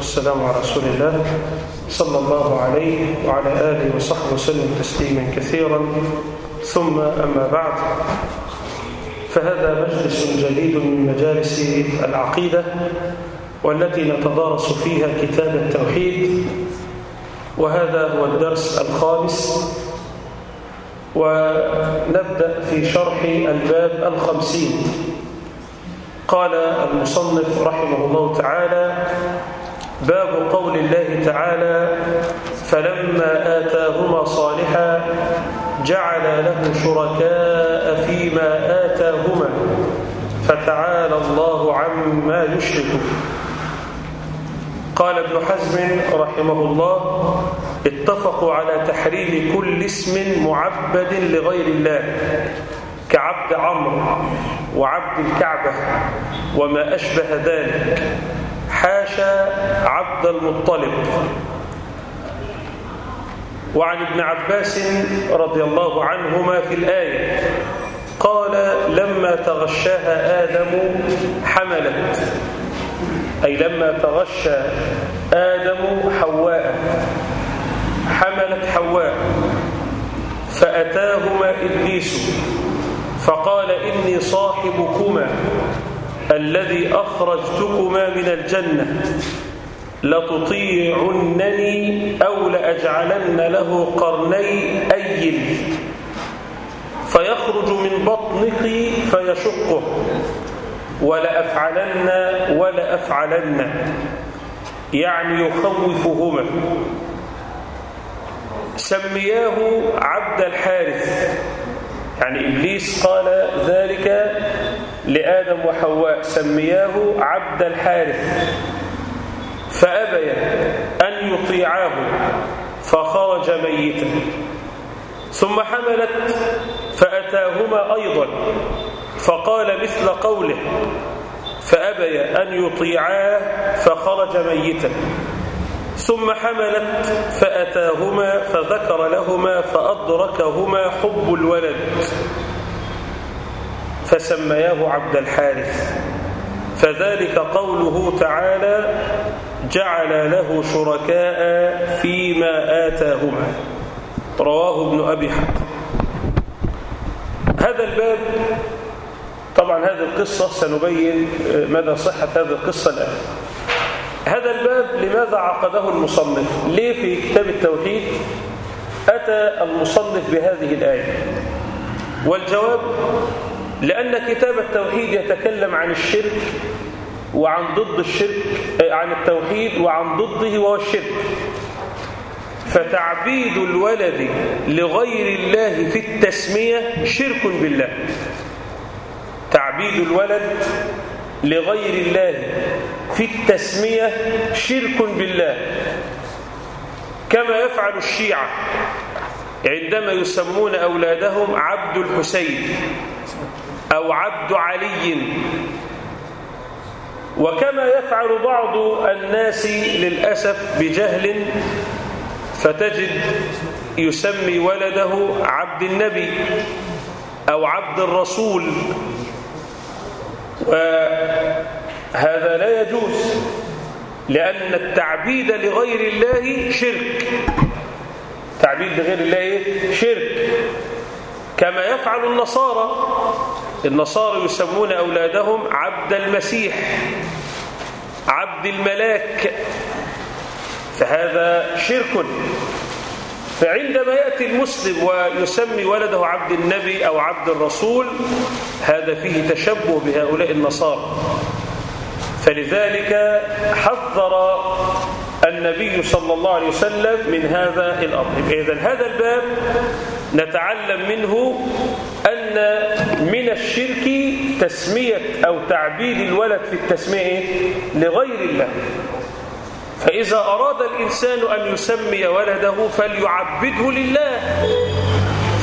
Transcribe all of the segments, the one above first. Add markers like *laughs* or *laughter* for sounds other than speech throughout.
والسلام على رسول الله صلى الله عليه وعلى آله وصحبه وسلم تسليما كثيرا. ثم أما بعد فهذا مجلس جديد من مجالس العقيدة والتي نتدارس فيها كتاب التوحيد وهذا هو الدرس الخامس. ونبدأ في شرح الباب الخمسين. قال المصنف رحمه الله تعالى باب قول الله تعالى فلما آتاهما صالحا جعل له شركاء فيما آتاهما فتعالى الله عما يشركون. قال ابن حزم رحمه الله اتفقوا على تحريم كل اسم معبد لغير الله كعبد عمرو وعبد الكعبة وما أشبه ذلك. حاشا عبد المطلب. وعن ابن عباس رضي الله عنهما في الآية قال لما تغشاها آدم حملت. أي لما تغشى آدم حواء. حملت حواء. فأتاهما إبليس فقال إني صاحبكما. الذي أخرجتكما من الجنة لتطيعنني أو لأجعلن له قرني أيل. فيخرج من بطنك فيشقه ولأفعلن ولأفعلن يعني يخوفهما. سمياه عبد الحارث يعني إبليس قال ذلك لآدم وحواء سمياه عبد الحارث. فأبيا أن يطيعاه فخرج ميتا. ثم حملت فأتاهما أيضا فقال مثل قوله. فأبيا أن يطيعاه فخرج ميتا. ثم حملت فأتاهما فذكر لهما فأدركهما حب الولد. فسمياه عبد الحارث. فذلك قوله تعالى جعل له شركاء فيما آتاهما. رواه ابن أبي حاتم. هذا الباب طبعا هذه القصة سنبين مدى صحة هذه القصة الآن. هذا الباب لماذا عقده المصنف؟ ليه في كتاب التوحيد أتى المصنف بهذه الآية؟ والجواب لأن كتاب التوحيد يتكلم عن الشرك وعن ضد الشرك عن التوحيد وعن ضده وهو الشرك. فتعبيد الولد لغير الله في التسمية شرك بالله. تعبيد الولد لغير الله في التسمية شرك بالله. كما يفعل الشيعة عندما يسمون أولادهم عبد الحسين. أو عبد علي. وكما يفعل بعض الناس للأسف بجهل فتجد يسمي ولده عبد النبي أو عبد الرسول. وهذا لا يجوز لأن التعبيد لغير الله شرك. تعبيد لغير الله شرك. كما يفعل النصارى النصارى يسمون أولادهم عبد المسيح عبد الملاك. فهذا شرك. فعندما يأتي المسلم ويسمي ولده عبد النبي أو عبد الرسول هذا فيه تشبه بهؤلاء النصارى. فلذلك حذر النبي صلى الله عليه وسلم من هذا الأمر. إذن هذا الباب نتعلم منه أن من الشرك تسمية أو تعبيد الولد في التسمية لغير الله. فإذا أراد الإنسان أن يسمي ولده فليعبده لله.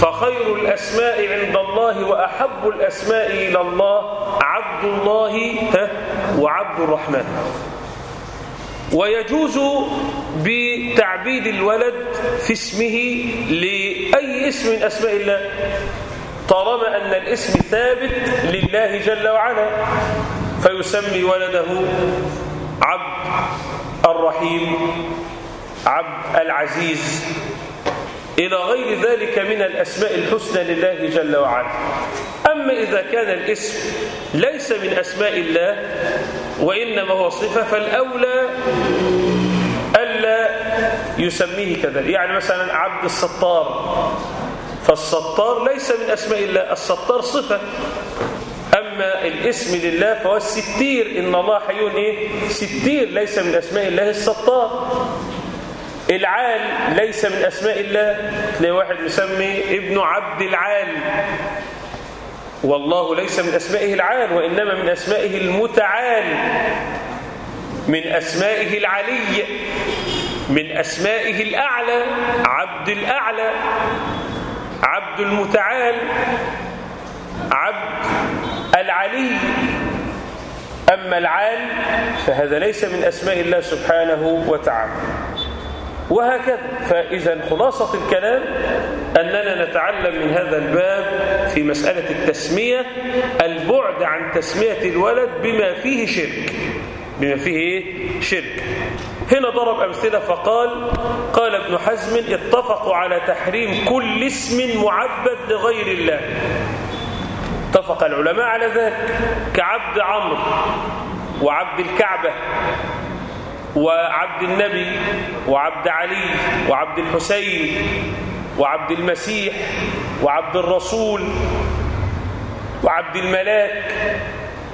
فخير الأسماء عند الله وأحب الأسماء إلى الله عبد الله وعبد الرحمن. ويجوز بتعبيد الولد في اسمه لأي اسم من أسماء الله. طالما أن الاسم ثابت لله جل وعلا فيسمي ولده عبد الرحيم عبد العزيز. إلى غير ذلك من الأسماء الحسنى لله جل وعلا. أما إذا كان الاسم ليس من أسماء الله وإنما هو صفة فالأولى ألا يسميه كذلك. يعني مثلا عبد الستار. فالستار ليس من أسماء الله الستار صفة. أما الاسم لله فهو الستير. إن الله حي إيه؟ ستير ليس من أسماء الله الستار. العال ليس من أسماء الله. تلاقي واحد مسمي ابن عبد العال. والله ليس من أسمائه العال وإنما من أسمائه المتعال. من أسمائه العلي. من أسمائه الأعلى عبد الأعلى. عبد المتعال عبد العلي. أما العال فهذا ليس من أسماء الله سبحانه وتعالى. وهكذا فإذا خلاصة الكلام أننا نتعلم من هذا الباب في مسألة التسمية البعد عن تسمية الولد بما فيه شرك. بما فيه؟ شرك. هنا ضرب أمثلة فقال قال ابن حزم اتفقوا على تحريم كل اسم معبد لغير الله. اتفق العلماء على ذلك كعبد عمرو وعبد الكعبة وعبد النبي وعبد علي وعبد الحسين وعبد المسيح وعبد الرسول وعبد الملاك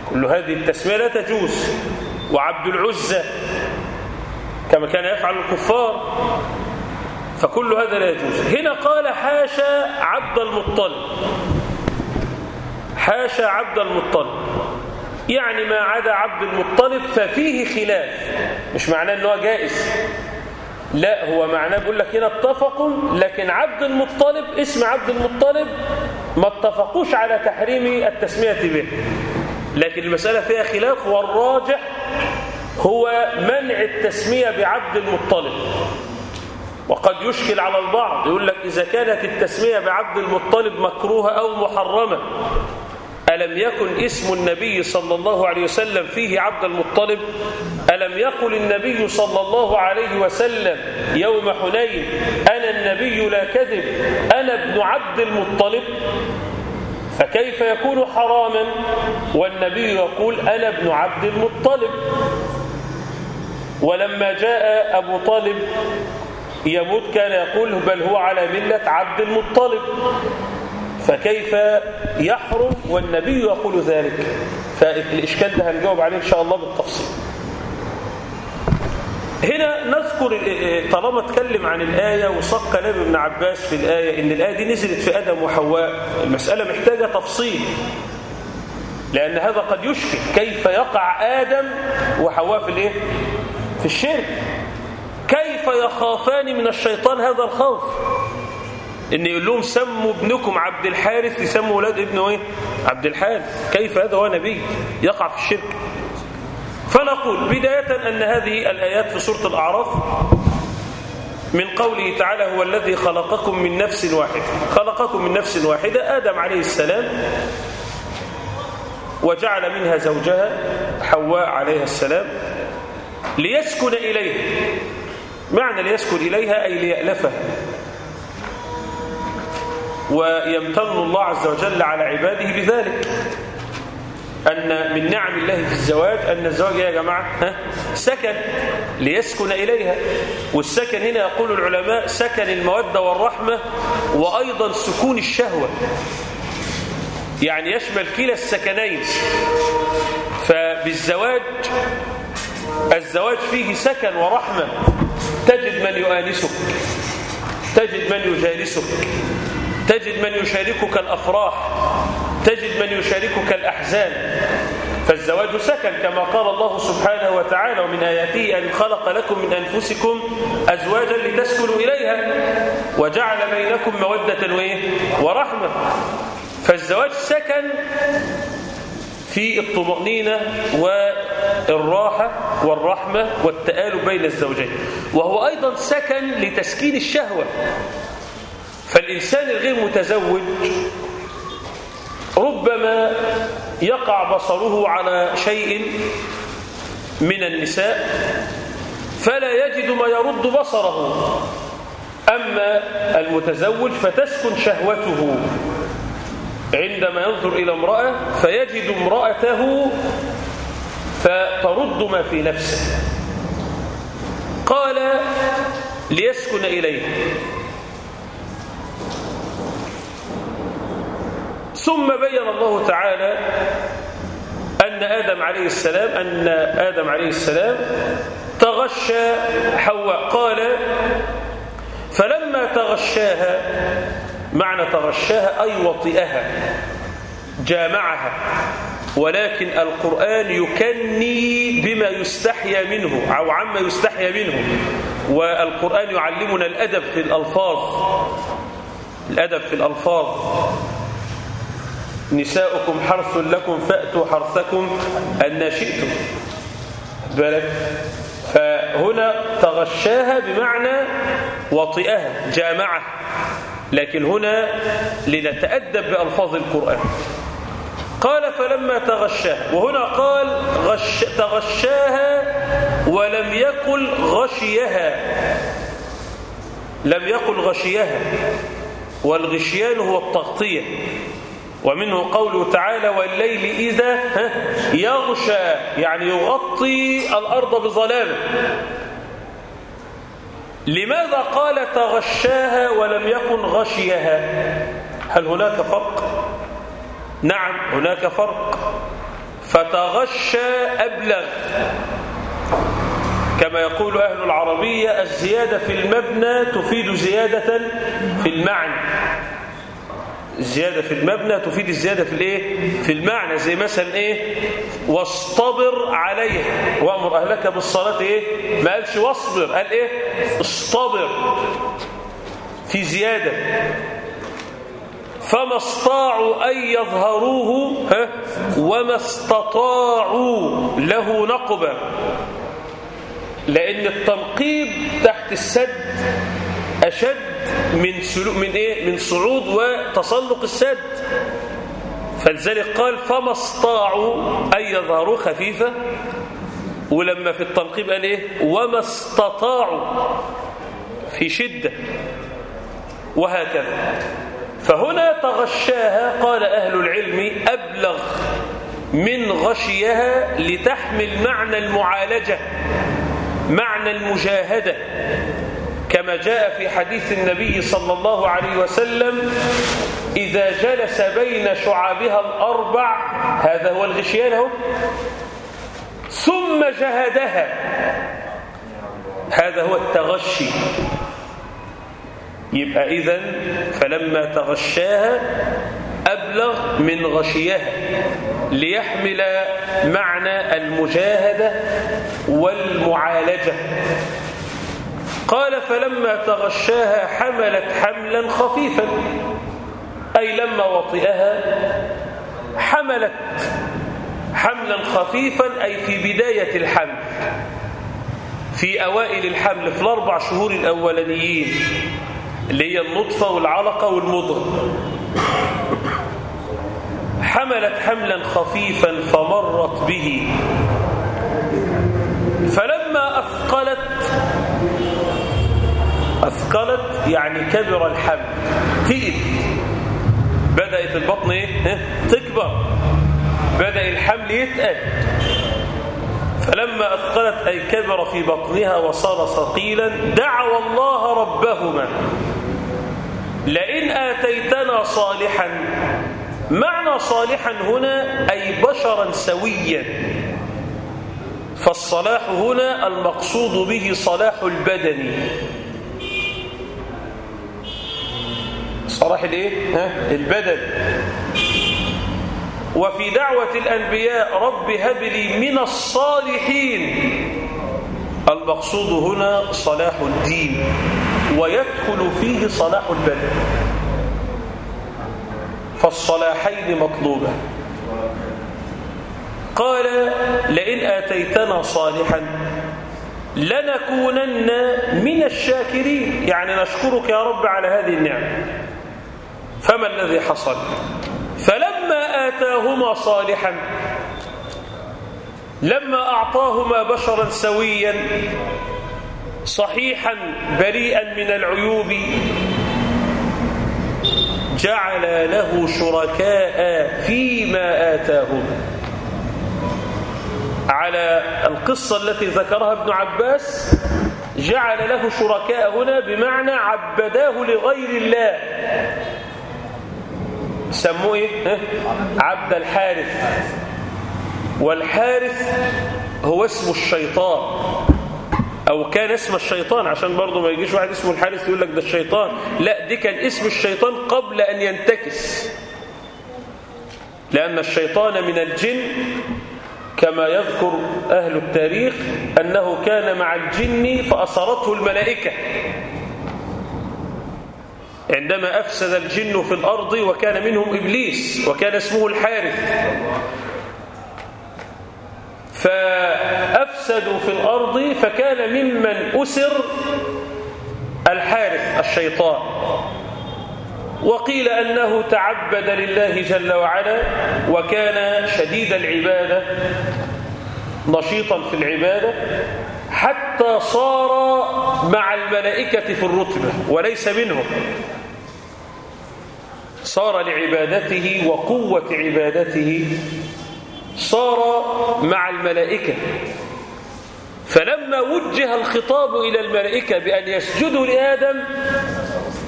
كل هذه التسمية لا تجوز. وعبد العزة كما كان يفعل الكفار فكل هذا لا يجوز. هنا قال حاشا عبد المطلب. حاشا عبد المطلب. يعني ما عدا عبد المطلب ففيه خلاف. مش معناه إن هو جائز. لا هو معناه بيقول لك هنا اتفقوا لكن عبد المطلب اسم عبد المطلب ما اتفقوش على تحريم التسمية به. لكن المسألة فيها خلاف والراجح هو منع التسمية بعبد المطلب. وقد يشكل على البعض يقول لك إذا كانت التسمية بعبد المطلب مكروهة أو محرمة ألم يكن اسم النبي صلى الله عليه وسلم فيه عبد المطلب؟ ألم يقل النبي صلى الله عليه وسلم يوم حنين أنا النبي لا كذب أنا ابن عبد المطلب؟ فكيف يكون حراما والنبي يقول أنا ابن عبد المطلب؟ ولما جاء أبو طالب يموت كان يقول بل هو على ملة عبد المطلب فكيف يحرم والنبي يقول ذلك فالإشكال ده هنجاوب عليه إن شاء الله بالتفصيل هنا نذكر طالما اتكلم عن الآية وصق كلام ابن عباس في الآية إن الآية دي نزلت في آدم وحواء المسألة محتاجة تفصيل لأن هذا قد يشكل كيف يقع آدم وحواء في الإيه؟ في الشرك. كيف يخافان من الشيطان هذا الخوف؟ إن يقول لهم سموا ابنكم عبد الحارث يسموا أولاد ابنه إيه؟ عبد الحارث. كيف هذا هو نبي؟ يقع في الشرك. فنقول بداية أن هذه الآيات في سورة الأعراف من قوله تعالى هو الذي خلقكم من نفس واحدة. خلقكم من نفس واحدة. آدم عليه السلام وجعل منها زوجها حواء عليها السلام. ليسكن إليها معنى ليسكن إليها أي ليألفها ويمتن الله عز وجل على عباده بذلك. أن من نعم الله في الزواج أن الزواج يا جماعة ها سكن ليسكن إليها. والسكن هنا يقول العلماء سكن المودة والرحمة وأيضا سكون الشهوة. يعني يشمل كلا السكنين. فبالزواج الزواج فيه سكن ورحمة. تجد من يؤانسك. تجد من يجالسك. تجد من يشاركك الأفراح. تجد من يشاركك الأحزان. فالزواج سكن كما قال الله سبحانه وتعالى ومن آياته أن خلق لكم من أنفسكم أزواجا لتسكنوا إليها وجعل بينكم مودة ورحمة. فالزواج سكن في الطمأنينة والراحة والرحمة والتآلف بين الزوجين. وهو أيضا سكن لتسكين الشهوة. فالإنسان الغير متزوج ربما يقع بصره على شيء من النساء فلا يجد ما يرد بصره. أما المتزوج فتسكن شهوته. عندما ينظر إلى امرأة فيجد امرأته فترد ما في نفسه. قال ليسكن إليه. ثم بين الله تعالى أن آدم عليه السلام أن آدم عليه السلام تغشى حواء. قال فلما تغشاها معنى تغشاها أي وطئها جامعها ولكن القرآن يكني بما يستحيا منه أو عما يستحيا منه والقرآن يعلمنا الأدب في الألفاظ الأدب في الألفاظ. نساؤكم حرث لكم فأتوا حرثكم أن شئتم. بالك؟ فهنا تغشاها بمعنى وطئها جامعة لكن هنا لنتأدب بألفاظ القرآن. قال فلما تغشاها وهنا قال غش تغشاها ولم يقل غشيها. لم يقل غشيها. والغشيان هو التغطية. ومنه قوله تعالى والليل إذا يغشى. يعني يغطي الأرض بظلامه لماذا قال تغشاها ولم يكن غشيها؟ هل هناك فرق؟ نعم هناك فرق. فتغشى أبلغ. كما يقول أهل العربية الزيادة في المبنى تفيد زيادة في المعنى. الزيادة في المبنى تفيد الزيادة في الإيه؟ في المعنى زي مثلا إيه؟ واصطبر عليها وأمر أهلك بالصلاة إيه؟ ما قالش واصبر قال إيه؟ اصطبر. في زيادة. فما استطاعوا أن يظهروه ها؟ وما استطاعوا له نقبا. لأن التنقيب تحت السد أشد من سلو من إيه؟ من صعود وتسلق السد. فلذلك قال فما استطاعوا أن يظهروا خفيفة. ولما في التنقيب قال إيه؟ وما استطاعوا في شدة. وهكذا. فهنا تغشاها قال أهل العلم أبلغ من غشيها لتحمل معنى المعالجة معنى المجاهدة. كما جاء في حديث النبي صلى الله عليه وسلم إذا جلس بين شعابها الأربع هذا هو الغشيان هو ثم جهدها هذا هو التغشي. يبقى إذن فلما تغشاها أبلغ من غشيها ليحمل معنى المجاهدة والمعالجة. قال فلما تغشاها حملت حملا خفيفا أي لما وطئها حملت حملا خفيفا أي في بداية الحمل في أوائل الحمل في الأربع شهور الأولانيين اللي هي النطفة والعلقة والمضغة حملت حملا خفيفا فمرت به. فلما أثقلت يعني كبر الحمل تقل. بدأت البطن إيه؟ تكبر. بدأ الحمل يتقل. فلما أثقلت أي كبر في بطنها وصار ثقيلا دعوا الله ربهما. لئن آتيتنا صالحا معنى صالحا هنا أي بشرا سويا. فالصلاح هنا المقصود به صلاح البدن. صلاح الايه؟ البدن وفي دعوة الأنبياء رب هب لي من الصالحين. المقصود هنا صلاح الدين ويدخل فيه صلاح البدن فالصلاحين مطلوبة. قال لئن آتيتنا صالحا لنكونن من الشاكرين. يعني نشكرك يا رب على هذه النعمة. فما الذي حصل؟ فلما آتاهما صالحا لما أعطاهما بشرا سويا صحيحا بريئا من العيوب جعل له شركاء فيما آتاهما. على القصة التي ذكرها ابن عباس جعل له شركاء هنا بمعنى عبداه لغير الله. سموه إيه؟ عبد الحارث. والحارث هو اسم الشيطان أو كان اسم الشيطان عشان برضه ما يجيش واحد اسمه الحارث يقول لك ده الشيطان. لا دي كان اسم الشيطان قبل أن ينتكس. لأن الشيطان من الجن كما يذكر أهل التاريخ أنه كان مع الجن فاسرته الملائكة. عندما أفسد الجن في الأرض وكان منهم إبليس وكان اسمه الحارث. فأفسدوا في الأرض فكان ممن أسر الحارث الشيطان. وقيل أنه تعبد لله جل وعلا وكان شديد العبادة نشيطا في العبادة. حتى صار مع الملائكة في الرتبة وليس منهم. صار لعبادته وقوة عبادته صار مع الملائكة. فلما وجه الخطاب إلى الملائكة بأن يسجدوا لآدم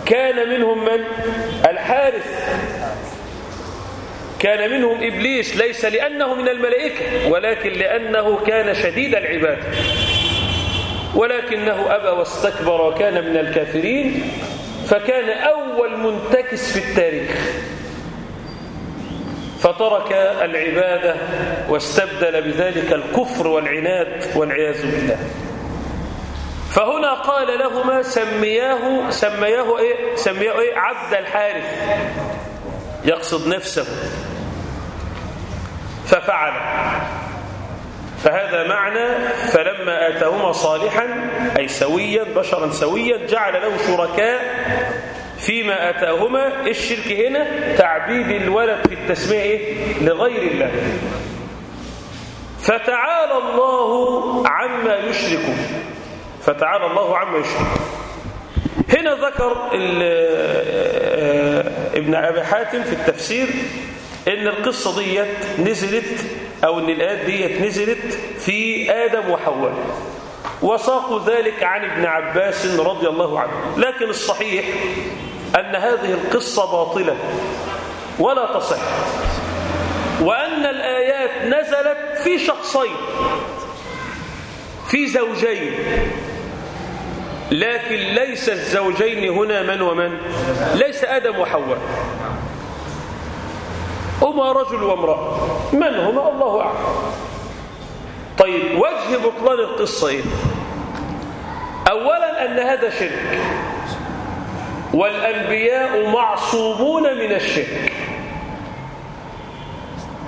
كان منهم من؟ الحارث. كان منهم إبليس ليس لأنه من الملائكة ولكن لأنه كان شديد العبادة. ولكنه أبى واستكبر وكان من الكافرين فكان أول منتكس في التاريخ. فترك العبادة واستبدل بذلك الكفر والعناد والعياذ بالله. فهنا قال لهما سمياه سمياه إيه؟ سمياه إيه؟ عبد الحارث. يقصد نفسه. ففعل. فهذا معنى فلما آتاهما صالحا أي سويا بشرا سويا جعل له شركاء فيما أتاهما. الشرك هنا؟ تعبيد الولد في التسمية إيه؟ لغير الله. فتعالى الله عما يشركون فتعالى الله عما يشركون هنا ذكر ابن أبي حاتم في التفسير إن القصة ديت نزلت أو إن الآيات ديت نزلت في آدم وحواء. وساقوا ذلك عن ابن عباس رضي الله عنه. لكن الصحيح أن هذه القصة باطلة ولا تصح. وأن الآيات نزلت في شخصين في زوجين. لكن ليس الزوجين هنا من ومن؟ ليس آدم وحواء. هما رجل وامرأة. من هما الله أعلم. طيب وجه بطلان القصة إيه؟ أولا أن هذا شرك. والأنبياء معصومون من الشرك.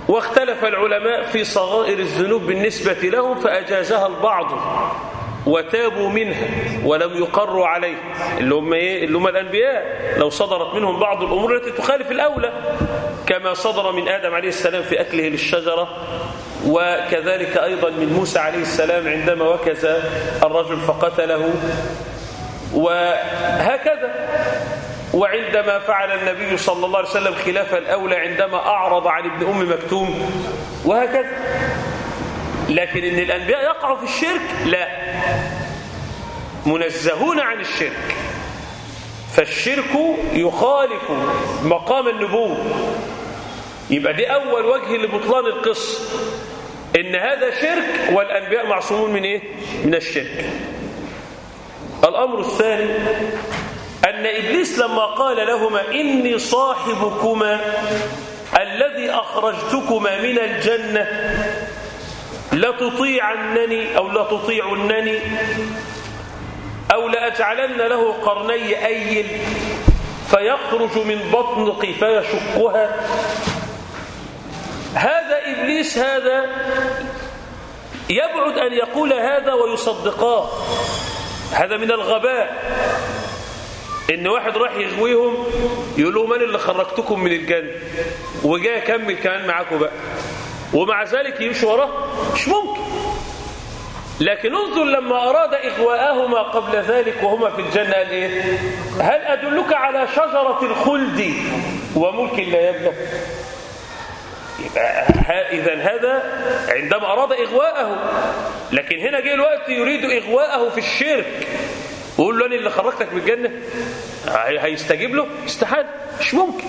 واختلف العلماء في صغائر الذنوب بالنسبة لهم فأجازها البعض وتابوا منها ولم يقروا عليه. اللي هم, إيه؟ اللي هم الأنبياء. لو صدرت منهم بعض الأمور التي تخالف الأولى. كما صدر من آدم عليه السلام في أكله للشجرة وكذلك أيضا من موسى عليه السلام عندما وكز الرجل فقتله. وهكذا وعندما فعل النبي صلى الله عليه وسلم خلاف الأولى عندما أعرض عن ابن أم مكتوم. وهكذا. لكن إن الأنبياء يقعوا في الشرك لا. منزهون عن الشرك. فالشرك يخالف مقام النبوة. يبقى دي أول وجه لبطلان القصة إن هذا شرك والأنبياء معصومون من إيه؟ من الشرك الأمر الثاني أن إبليس لما قال لهما إني صاحبكما الذي أخرجتكما من الجنة لتطيعنني أو لتطيعنني أو لأجعلن له قرني أيل فيخرج من بطنك فيشقها هذا إبليس هذا يبعد أن يقول هذا ويصدقاه هذا من الغباء. إن واحد راح يغويهم يقول لهم من اللي خرجتكم من الجنة؟ وجاي أكمل كمان معاكم بقى. ومع ذلك يمشي وراه مش ممكن. لكن انظر لما أراد إغواءهما قبل ذلك وهما في الجنة قال إيه؟ هل أدلك على شجرة الخلد وملك لا يبلغ إذا هذا عندما أراد إغواءه لكن هنا جه الوقت يريد إغواءه في الشرك. ويقول له أنا اللي خرجتك من الجنة. هيستجيب له؟ استحال مش ممكن.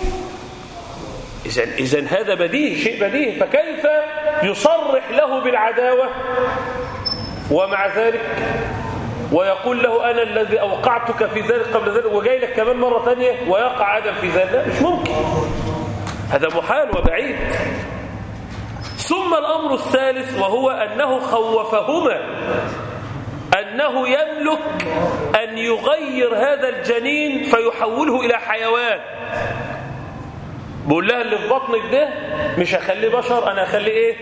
إذا إذا هذا بديهي شيء بديهي. فكيف يصرح له بالعداوة ومع ذلك ويقول له أنا الذي أوقعتك في ذلك قبل ذلك وجاي لك كمان مرة ثانية ويقع آدم في ذلك؟ مش ممكن. هذا محال وبعيد. ثم الأمر الثالث وهو أنه خوفهما أنه يملك أن يغير هذا الجنين فيحوله إلى حيوان. بقول لها اللي في بطنك ده مش هخليه بشر أنا هخليه إيه؟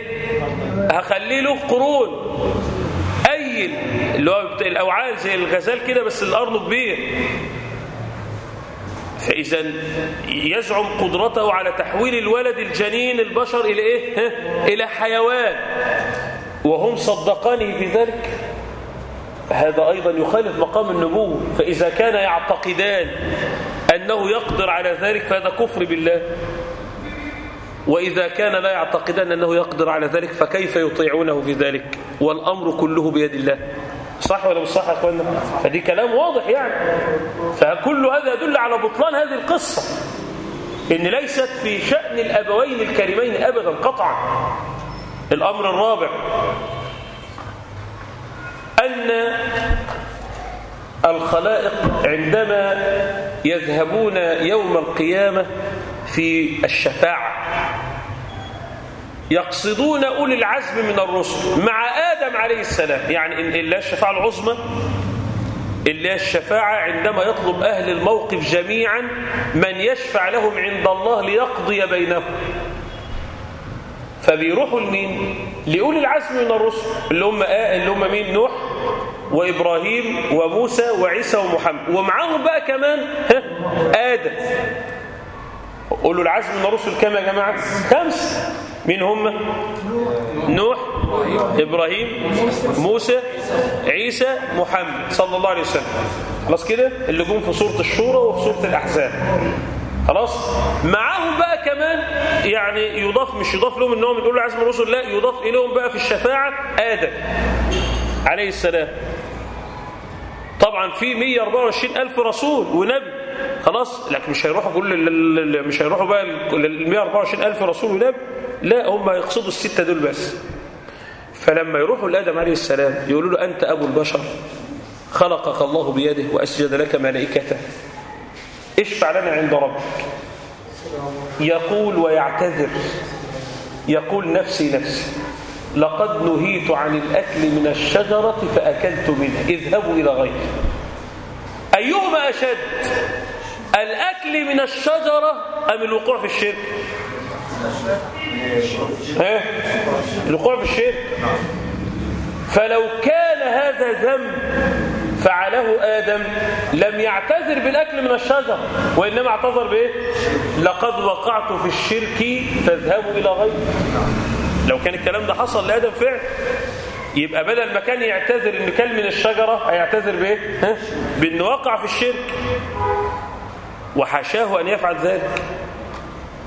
هخليه له قرون. أيل اللي هو الأوعال زي الغزال كده بس الأرض كبير. فإذا يزعم قدرته على تحويل الولد الجنين البشر إلى إيه؟ إلى حيوان. وهم صدقانه في ذلك. هذا أيضا يخالف مقام النبوة. فإذا كان يعتقدان أنه يقدر على ذلك فهذا كفر بالله. وإذا كان لا يعتقدان أنه يقدر على ذلك فكيف يطيعونه في ذلك؟ والأمر كله بيد الله. صح ولا مش صح يا أخوانا؟ فدي كلام واضح يعني. فكل هذا يدل على بطلان هذه القصة. إن ليست في شأن الأبوين الكريمين أبدا قطعا. الأمر الرابع أن الخلائق عندما يذهبون يوم القيامة في الشفاعة. يقصدون أولي العزم من الرسل مع آدم عليه السلام. يعني إلا الشفاعة العظمى إلا الشفاعة عندما يطلب أهل الموقف جميعا من يشفع لهم عند الله ليقضي بينهم. فبيروحوا لمين؟ لأولي العزم من الرسل اللي هم آه اللي هم مين؟ نوح وإبراهيم وموسى وعيسى ومحمد. ومعاهم بقى كمان ها؟ آدم. قولوا العزم من الرسل كم يا جماعة؟ خمسة. مين هم نوح إبراهيم موسى عيسى محمد صلى الله عليه وسلم. خلاص كده؟ اللي جم في سورة الشورى وفي سورة الأحزاب. خلاص؟ معاهم بقى كمان يعني يضاف مش يضاف لهم انهم يقولوا عزم الرسل لا يضاف إليهم بقى في الشفاعة آدم عليه السلام. طبعا في 124 ألف رسول ونبي. خلاص لكن مش هيروحوا كل مش هيروحوا بقى ال 124 ألف رسول ونبي لا هم يقصدوا الستة دول بس. فلما يروحوا لآدم عليه السلام يقولوا له أنت أبو البشر خلقك الله بيده وأسجد لك ملائكته. اشفع لنا عند ربك. يقول ويعتذر. يقول نفسي نفسي لقد نهيت عن الأكل من الشجرة فأكلت منها. اذهبوا إلى غيري. أيهما أشد؟ الأكل من الشجرة أم الوقوع في الشرك؟ ها؟ الوقوع في الشرك. فلو كان هذا ذنب فعله آدم لم يعتذر بالأكل من الشجر وإنما اعتذر بإيه؟ لقد وقعت في الشرك فاذهبوا إلى غيري لو كان الكلام ده حصل لآدم فعل. يبقى بدل ما كان يعتذر انه كل من الشجرة هيعتذر بإيه؟ ها؟ بإنه وقع في الشرك. وحاشاه أن يفعل ذلك.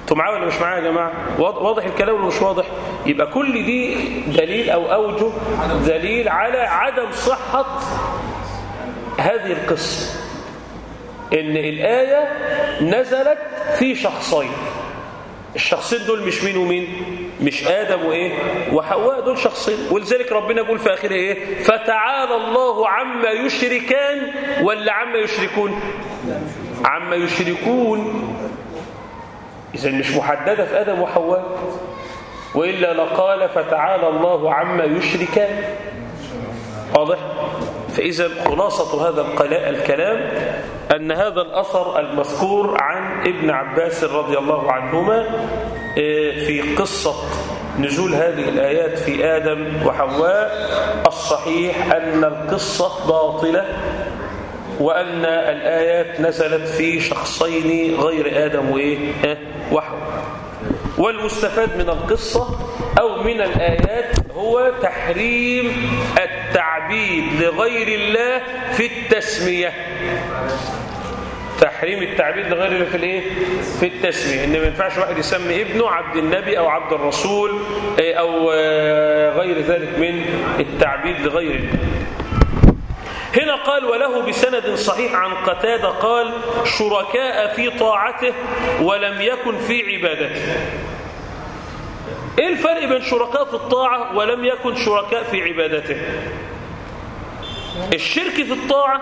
أنتوا معايا ولا مش معايا يا جماعة؟ واضح الكلام ولا مش واضح؟ يبقى كل دي دليل أو أوجه دليل على عدم صحة هذه القصة. إن الآية نزلت في شخصين. الشخصين دول مش مين ومين؟ مش آدم وإيه؟ وحواء دول شخصين. ولذلك ربنا يقول في آخره إيه؟ فتعالى الله عما يشركان ولا عما يشركون. عما يشركون. إذا مش محددة في آدم وحواء. وإلا لقال فتعالى الله عما يشركان. واضح؟ فإذا خلاصة هذا الكلام أن هذا الأثر المذكور عن ابن عباس رضي الله عنهما في قصة نزول هذه الآيات في آدم وحواء الصحيح أن القصة باطلة وأن الآيات نزلت في شخصين غير آدم وحواء. والمستفاد من القصة أو من الآيات هو تحريم التعبيد لغير الله في التسمية. تحريم التعبيد لغير الله في الإيه؟ في التسمية. إن ما ينفعش واحد يسمي ابنه عبد النبي أو عبد الرسول أو غير ذلك من التعبيد لغير الله. هنا قال وله بسند صحيح عن قتادة قال شركاء في طاعته ولم يكن في عبادته. إيه الفرق بين شركاء في الطاعة ولم يكن شركاء في عبادته؟ الشرك في الطاعة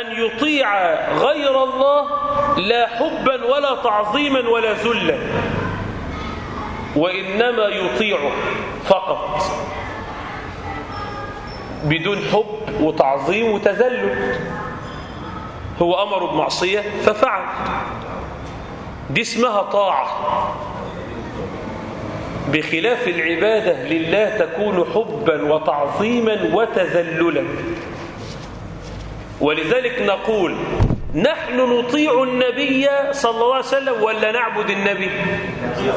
أن يطيع غير الله لا حبا ولا تعظيما ولا ذلا وإنما يطيعه فقط بدون حب وتعظيم وتذلل. هو أمر بمعصية ففعل. دي اسمها طاعة. بخلاف العبادة لله تكون حبا وتعظيما وتذللا. ولذلك نقول نحن نطيع النبي صلى الله عليه وسلم ولا نعبد النبي؟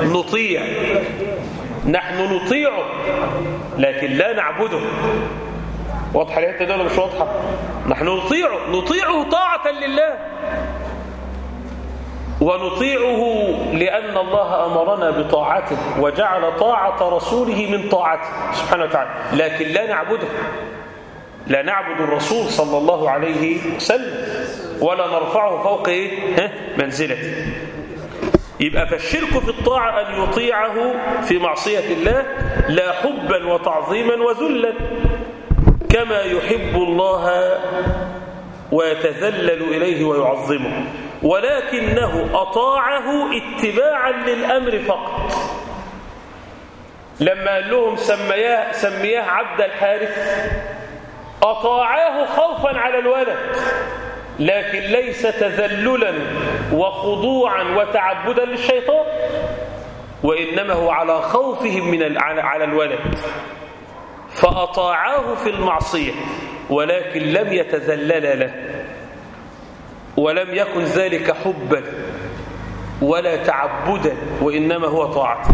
نطيع. نحن نطيعه لكن لا نعبده. واضحة الحتة دي ولا مش واضحة؟ نحن نطيعه نطيعه طاعة لله. ونطيعه لأن الله أمرنا بطاعته وجعل طاعة رسوله من طاعته سبحانه وتعالى. لكن لا نعبده. لا نعبد الرسول صلى الله عليه وسلم. ولا نرفعه فوق إيه؟ منزلته. يبقى فالشرك في الطاعة أن يطيعه في معصية الله لا حبا وتعظيما وذلا. كما يحب الله ويتذلل إليه ويعظمه. ولكنه أطاعه اتباعا للأمر فقط. لما قال لهم سمياه, سمياه عبد الحارث أطاعاه خوفا على الولد لكن ليس تذللا وخضوعا وتعبدا للشيطان وإنما هو على خوفهم من على الولد. فأطاعاه في المعصية ولكن لم يتذلل له. ولم يكن ذلك حبا ولا تعبدا وإنما هو طاعة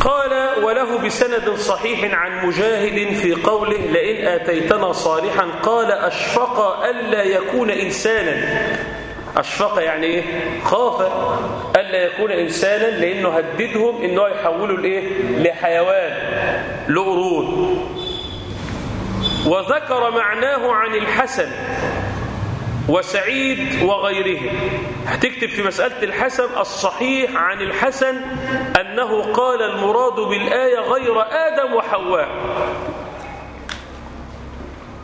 قال وله بسند صحيح عن مجاهد في قوله لئن آتيتنا صالحا قال أشفق ألا يكون إنسانا أشفق يعني إيه؟ خاف ألا يكون إنسانا لأنه هددهم إنه يحولوا لإيه؟ لحيوان لقرون وذكر معناه عن الحسن وسعيد وغيرهم هتكتب في مسألة الحسن الصحيح عن الحسن أنه قال المراد بالآية غير آدم وحواء.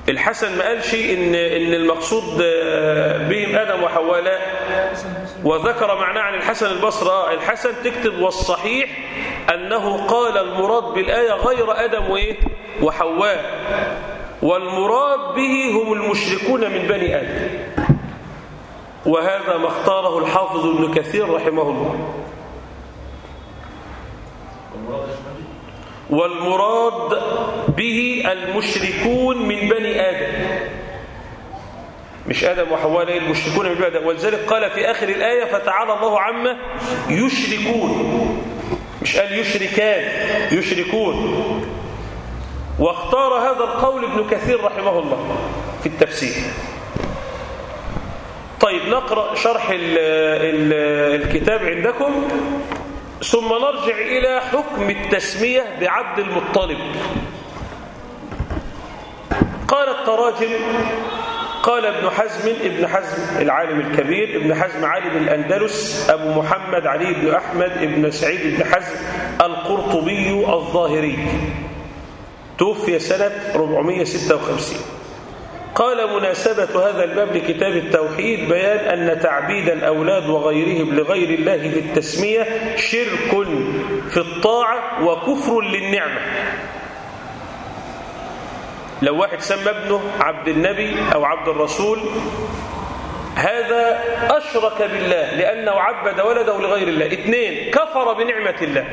الحسن ما قالش إن, إن المقصود بهم آدم وحواء لا. وذكر معناه عن الحسن البصري الحسن تكتب والصحيح أنه قال المراد بالآية غير آدم وإيه؟ وحواء. والمراد به هم المشركون من بني آدم. وهذا ما اختاره الحافظ ابن كثير رحمه الله. والمراد به المشركون من بني آدم. مش آدم وحواء المشركون من بني آدم. ولذلك قال في آخر الآية فتعالى الله عما يشركون. مش قال يشركان يشركون. واختار هذا القول ابن كثير رحمه الله في التفسير. طيب نقرأ شرح ال ال الكتاب عندكم. ثم نرجع إلى حكم التسمية بعبد المطلب. قال التراجم قال ابن حزم ابن حزم العالم الكبير ابن حزم عالم الأندلس أبو محمد علي بن أحمد ابن سعيد بن حزم القرطبي الظاهري. توفي سنة 456 قال مناسبة هذا الباب لكتاب التوحيد بيان أن تعبيد الأولاد وغيرهم لغير الله في التسمية شرك في الطاعة وكفر للنعمة. لو واحد سمى ابنه عبد النبي أو عبد الرسول هذا أشرك بالله لأنه عبد ولده لغير الله. اثنين كفر بنعمة الله.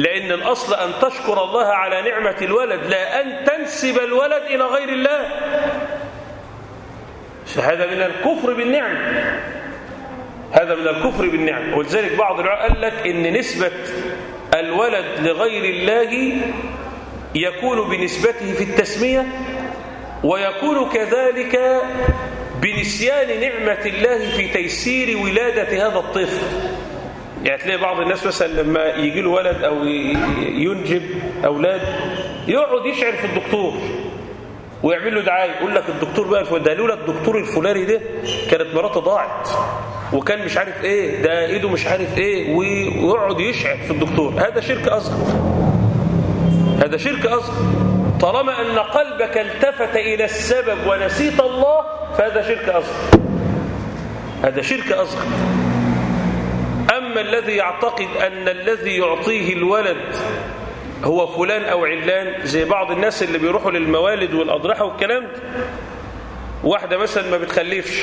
لأن الأصل أن تشكر الله على نعمة الولد لا أن تنسب الولد إلى غير الله. هذا من الكفر بالنعمة هذا من الكفر بالنعم. ولذلك بعض العلماء قال لك إن نسبة الولد لغير الله يكون بنسبته في التسمية ويكون كذلك بنسيان نعمة الله في تيسير ولادة هذا الطفل. يعني تلاقي بعض الناس مثلا لما يجي له ولد أو ينجب أولاد يقعد يشعر في الدكتور ويعمل له دعاية يقول لك الدكتور بقى ده لولا الدكتور الفلاني ده كانت مراته ضاعت وكان مش عارف إيه ده إيده مش عارف إيه ويقعد يشعر في الدكتور. هذا شرك أصغر. هذا شرك أصغر. طالما أن قلبك التفت إلى السبب ونسيت الله فهذا شرك أصغر. هذا شرك أصغر. أما الذي يعتقد أن الذي يعطيه الولد هو فلان أو علان زي بعض الناس اللي بيروحوا للموالد والأضرحة والكلام ده واحدة مثلا ما بتخلفش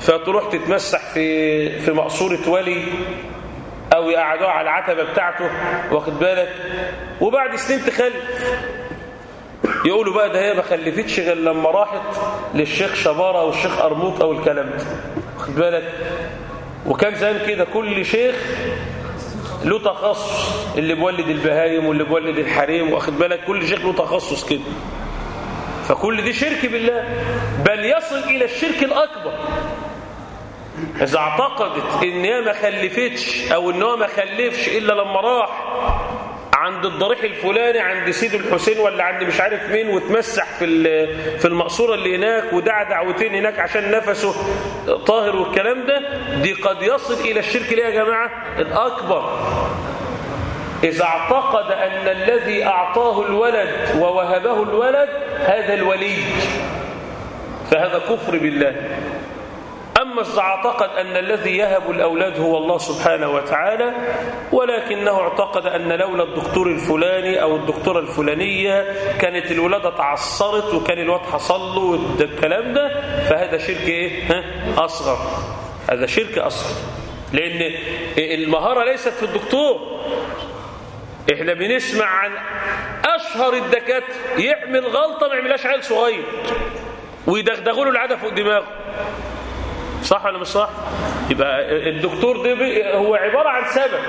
فتروح تتمسح في في مقصورة ولي أو يقعدوها على العتبة بتاعته واخد بالك؟ وبعد سنين تخلف. يقولوا بقى ده هي ما خلفتش غير لما راحت للشيخ شبارة أو الشيخ أرموط أو الكلام ده واخد بالك؟ وكان زمان كده كل شيخ له تخصص اللي بولد البهايم واللي بولد الحريم واخد بالك؟ كل شيخ له تخصص كده. فكل دي شرك بالله. بل يصل إلى الشرك الأكبر. إذا اعتقدت إن هي ما خلفتش أو إن هو ما خلفش إلا لما راح عند الضريح الفلاني عند سيد الحسين ولا عند مش عارف مين وتمسح في في المقصورة اللي هناك ودعا دعوتين هناك عشان نفسه طاهر والكلام ده. دي قد يصل إلى الشرك ليه يا جماعة؟ الأكبر. إذا اعتقد أن الذي أعطاه الولد ووهبه الولد هذا الولي فهذا كفر بالله. أما اعتقد أن الذي يهب الأولاد هو الله سبحانه وتعالى ولكنه اعتقد أن لولا الدكتور الفلاني أو الدكتورة الفلانية كانت الولادة تعصرت وكان الواد حصل له الكلام ده فهذا شرك إيه؟ ها؟ أصغر هذا شرك أصغر لأن المهارة ليست في الدكتور إحنا بنسمع عن أشهر الدكاترة يعمل غلطة ما يعملهاش عيل صغير ويدغدغوا له العادة فوق دماغه صح ولا مش صح؟ يبقى الدكتور ده هو عبارة عن سبب.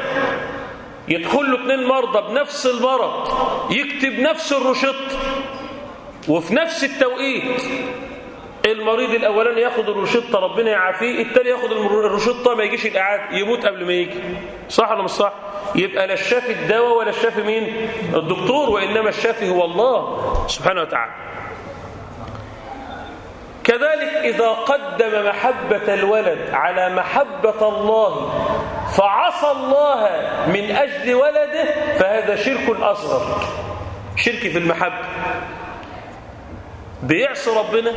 يدخل له اثنين مرضى بنفس المرض يكتب نفس الروشط وفي نفس التوقيت. المريض الأولاني ياخد الروشطه ربنا يعافيه الثاني ياخد الروشطه ما يجيش الاعاد يموت قبل ما يجي. صح ولا مش صح؟ يبقى لا الشافي الدواء ولا الشافي مين؟ الدكتور وإنما الشافي هو الله سبحانه وتعالى. كذلك إذا قدم محبة الولد على محبة الله فعصى الله من أجل ولده فهذا شرك أصغر. شرك في المحبة. بيعصي ربنا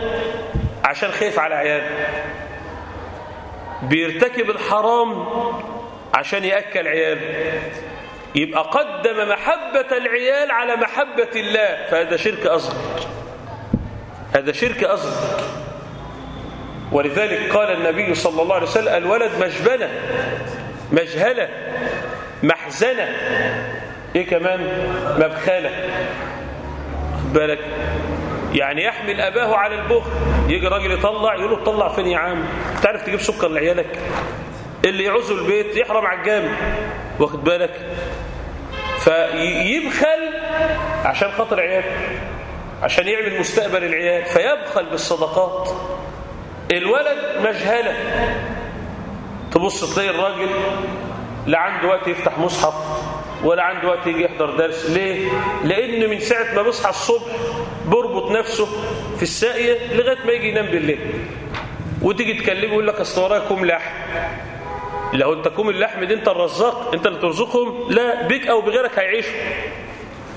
عشان خايف على عياله. بيرتكب الحرام عشان يأكل عياله. يبقى قدم محبة العيال على محبة الله فهذا شرك أصغر. هذا شرك أصغر ولذلك قال النبي صلى الله عليه وسلم الولد مجبنة مجهلة محزنة. إيه كمان؟ مبخلة. بالك؟ يعني يحمل أباه على البخل. يجي راجل يطلع يقول له طلع فين يا عم؟ تعرف تجيب سكر لعيالك؟ اللي يعوزه البيت يحرم على الجامع. واخد بالك؟ فيبخل عشان خاطر عياله. عشان يعمل مستقبل العيال فيبخل بالصدقات. الولد مجهلة. تبص تلاقي الراجل لا عنده وقت يفتح مصحف ولا عنده وقت يجي يحضر درس. ليه؟ لأن من ساعة ما بيصحى الصبح بيربط نفسه في الساقية لغاية ما يجي ينام بالليل. وتيجي تكلمه يقول لك أصل ورايا كوم لحم. لو أنت كوم اللحم دي أنت الرزاق أنت اللي ترزقهم لا بيك أو بغيرك هيعيشوا.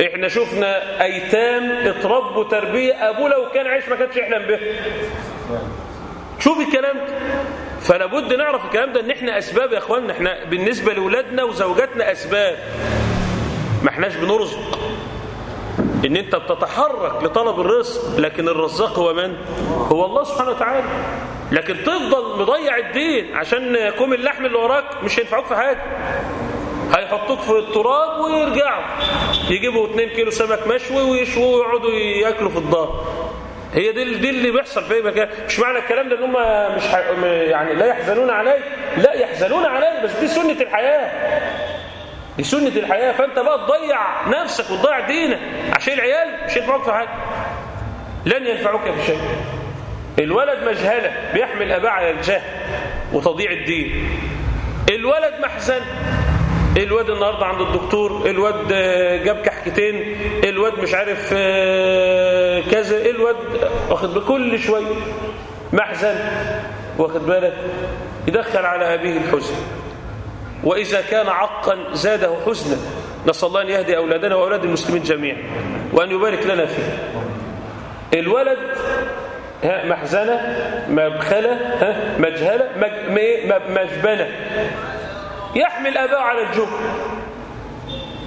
إحنا شفنا ايتام اتربوا تربيه ابوه لو كان عايش ما كانش يحلم به. شوف الكلام ده. فلا بد نعرف الكلام ده إن إحنا أسباب يا إخواننا. إحنا بالنسبة لاولادنا وزوجاتنا أسباب. ما إحناش بنرزق. إن أنت بتتحرك لطلب الرزق لكن الرزاق هو من؟ هو الله سبحانه وتعالى. لكن تفضل مضيع الدين عشان كوم اللحم اللي وراك مش هينفعوك في حاجة. هيحطوك في التراب ويرجعوا. يجيبوا 2 كيلو سمك مشوي ويشووا ويقعدوا ياكلوا في الدار. هي دي دي اللي بيحصل في مكان. مش معنى الكلام ده إن هم مش. يعني لا يحزنون عليه. لا يحزنون عليه بس دي سنة الحياة. دي سنة الحياة. فأنت بقى تضيع نفسك وتضيع دينك. عشان العيال مش ينفعوك في حاجة. لن ينفعوك في شيء. الولد مجهلة. بيحمل اباه على الجهل وتضييع الدين. الولد محزن. الواد النهارده عند الدكتور الواد جاب كحكتين الواد مش عارف كذا الواد واخد بكل شوية محزن واخد بالك؟ يدخل على أبيه الحزن. وإذا كان عقا زاده حزنا نسأل الله أن يهدي أولادنا وأولاد المسلمين جميعا وأن يبارك لنا فيه. الولد ها محزنة مبخلة ها مجهلة مجبنة. يحمل أباه على الجب.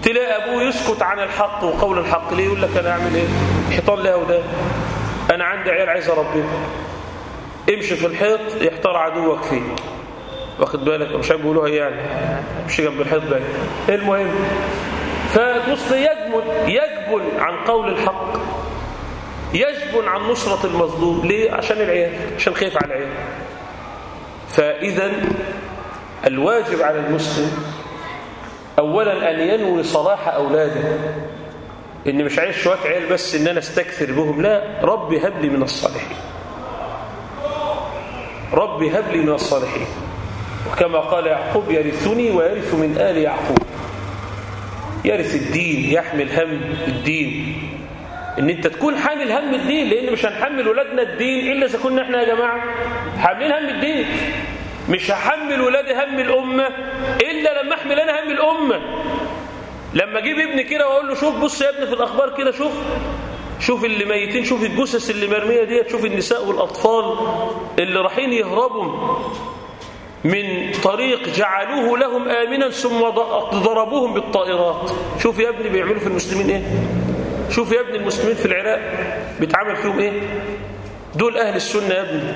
تلاقي أبوه يسكت عن الحق وقول الحق. ليه؟ يقول لك أنا أعمل إيه؟ حيطان لها وده أنا عندي عيال عايز أربيه امشي في الحيط يحتار عدوك فيه. واخد بالك؟ مش بيقولوها يعني. امشي جنب الحيط بقى المهم؟ فبص يجبن يجبن عن قول الحق. يجبن عن نصرة المظلوم. ليه؟ عشان العيال. عشان خايف على العيال. فإذا الواجب على المسلم أولا أن ينوي صلاح أولاده. إن مش عايز شوية عيال بس إن أنا أستكثر بهم لا ربي هب لي من الصالحين. ربي هب لي من الصالحين. وكما قال يعقوب يرثني ويرث من آل يعقوب. يرث الدين يحمل هم الدين. إن أنت تكون حامل هم الدين لأن مش هنحمل ولادنا الدين إلا إذا كنا إحنا يا جماعة. حاملين هم الدين. مش هحمل ولادي هم الأمة إلا لما أحمل أنا هم الأمة. لما أجيب ابني كده وأقول له شوف بص يا ابني في الأخبار كده شوف شوف اللي ميتين شوف الجثث اللي مرمية ديت شوف النساء والأطفال اللي رايحين يهربوا من طريق جعلوه لهم آمنا ثم ضربوهم بالطائرات. شوف يا ابني بيعملوا في المسلمين إيه؟ شوف يا ابني المسلمين في العراق بيتعامل فيهم إيه؟ دول أهل السنة يا ابني.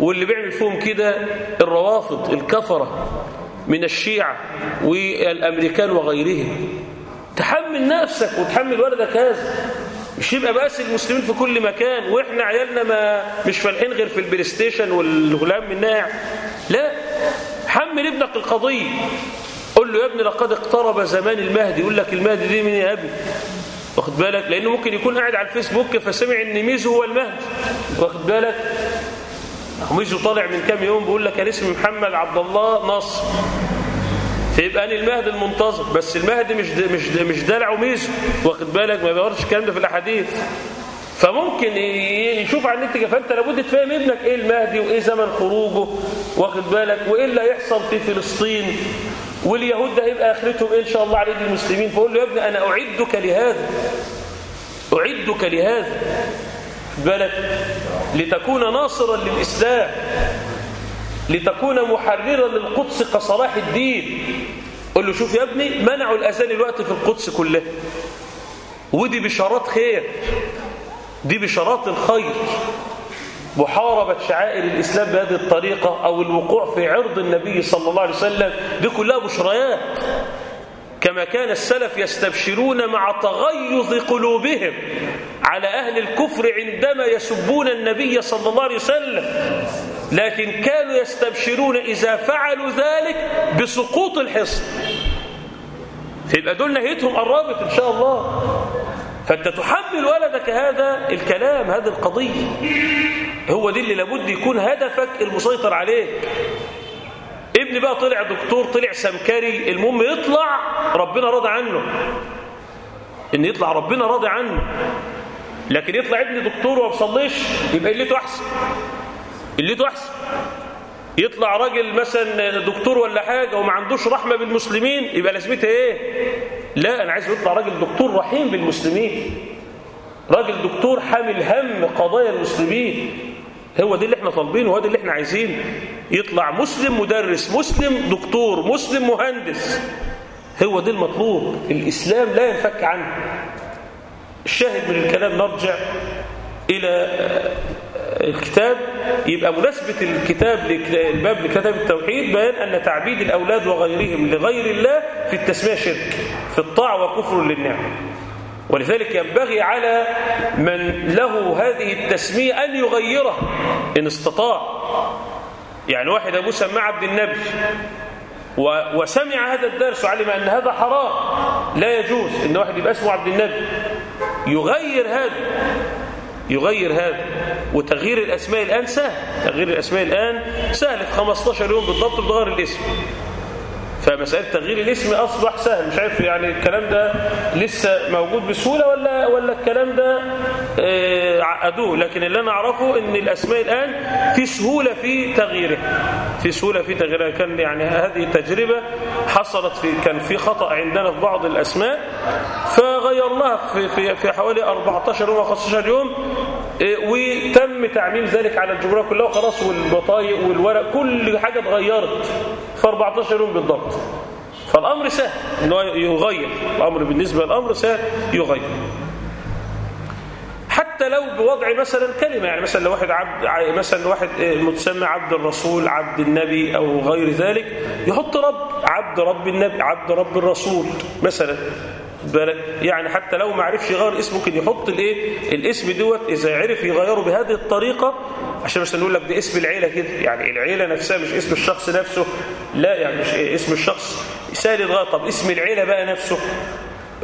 واللي بيعمل فيهم كده الروافض الكفرة من الشيعة والأمريكان وغيرهم. تحمل نفسك وتحمل ولدك هذا. مش يبقى بس المسلمين في كل مكان وإحنا عيالنا ما مش فالحين غير في ال PlayStation والغلام منها لا حمل ابنك القضية. قول له يا ابني لقد اقترب زمان المهدي. يقول لك المهدي دي من يا ابني. واخد بالك؟ لأنه ممكن يكون قاعد على الفيسبوك فسمع إن ميزو هو المهدي. واخد بالك؟ ميزو طالع من كام يوم بيقول لك أنا اسمي محمد عبد الله نصر. فيبقى أنا المهدي المنتظر بس المهدي مش مش مش دلع وميزو واخد بالك؟ ما بيورش الكلام ده في الأحاديث. فممكن يشوف على النت فانت لابد تفهم ابنك إيه المهدي وإيه زمن خروجه. واخد بالك؟ وإيه اللي هيحصل في فلسطين. واليهود ده هيبقى آخرتهم إيه؟ إن شاء الله على ايدي المسلمين. فقول له يا ابني أنا أعدك لهذا. أعدك لهذا. بالك؟ لتكون ناصرا للإسلام لتكون محررا للقدس كصلاح الدين. قل له شوف يا ابني منعوا الأذان الوقت في القدس كلها ودي بشارات خير دي بشارات الخير. محاربة شعائر الإسلام بهذه الطريقة أو الوقوع في عرض النبي صلى الله عليه وسلم دي كلها بشريات. كما كان السلف يستبشرون مع تغيظ قلوبهم على أهل الكفر عندما يسبون النبي صلى الله عليه وسلم لكن كانوا يستبشرون إذا فعلوا ذلك بسقوط الحصن. فيبقى دول نهيتهم قربت إن شاء الله. فأنت تحمل ولدك هذا الكلام هذه القضية. هو دي اللي لابد يكون هدفك المسيطر عليك. ابني بقى طلع دكتور طلع سمكري المهم يطلع ربنا راضي عنه. إن يطلع ربنا راضي عنه. لكن يطلع ابني دكتور وما بيصليش يبقى قلته أحسن. قلته أحسن. يطلع راجل مثلا دكتور ولا حاجة وما عندوش رحمة بالمسلمين يبقى لازمتها إيه؟ لا أنا عايز يطلع راجل دكتور رحيم بالمسلمين. راجل دكتور حامل هم قضايا المسلمين. هو ده اللي إحنا طالبينه وهو ده اللي إحنا عايزينه يطلع مسلم مدرس مسلم دكتور مسلم مهندس. هو ده المطلوب. الإسلام لا ينفك عنه. الشاهد من الكلام نرجع إلى الكتاب. يبقى مناسبة الكتاب الباب لكتاب التوحيد بيان أن تعبيد الأولاد وغيرهم لغير الله في التسمية شرك في الطاعة وكفر للنعم ولذلك ينبغي على من له هذه التسمية أن يغيرها إن استطاع. يعني واحد أبوه سماه عبد النبي وسمع هذا الدرس وعلم أن هذا حرام. لا يجوز إن واحد يبقى اسمه عبد النبي. يغير هذا. يغير هذا. وتغيير الأسماء الآن سهل. تغيير الأسماء الآن سهل. في 15 يوم بالضبط بتغير الاسم. فمسألة تغيير الاسم أصبح سهل. مش عارف يعني الكلام ده لسه موجود بسهولة ولا ولا الكلام ده آه عقدوه. لكن اللي أنا أعرفه إن الأسماء الآن في سهولة في تغييرها في سهولة في تغييرها كان يعني هذه تجربة حصلت في كان في خطأ عندنا في بعض الأسماء فغيرناها في في في حوالي 14 يوم أو 15 يوم وتم تعميم ذلك على الجمهورية كلها وخلاص والبطايق والورق كل حاجة اتغيرت. في 14 يوم بالضبط. فالأمر سهل إنه يغير. الأمر بالنسبة للأمر سهل يغير. حتى لو بوضع مثلا كلمة يعني مثلا لو واحد عبد مثلا واحد متسمى عبد الرسول عبد النبي أو غير ذلك يحط رب عبد رب النبي عبد رب الرسول مثلا. بالك يعني حتى لو ما عرفش يغير اسمه ممكن يحط الايه؟ الاسم دوت إذا عرف يغيره بهذه الطريقة عشان مثلا نقول لك ده اسم العيلة كده. يعني العيلة نفسها مش اسم الشخص نفسه. لا يعني مش اسم الشخص. سهل يتغير. طب اسم العيلة بقى نفسه؟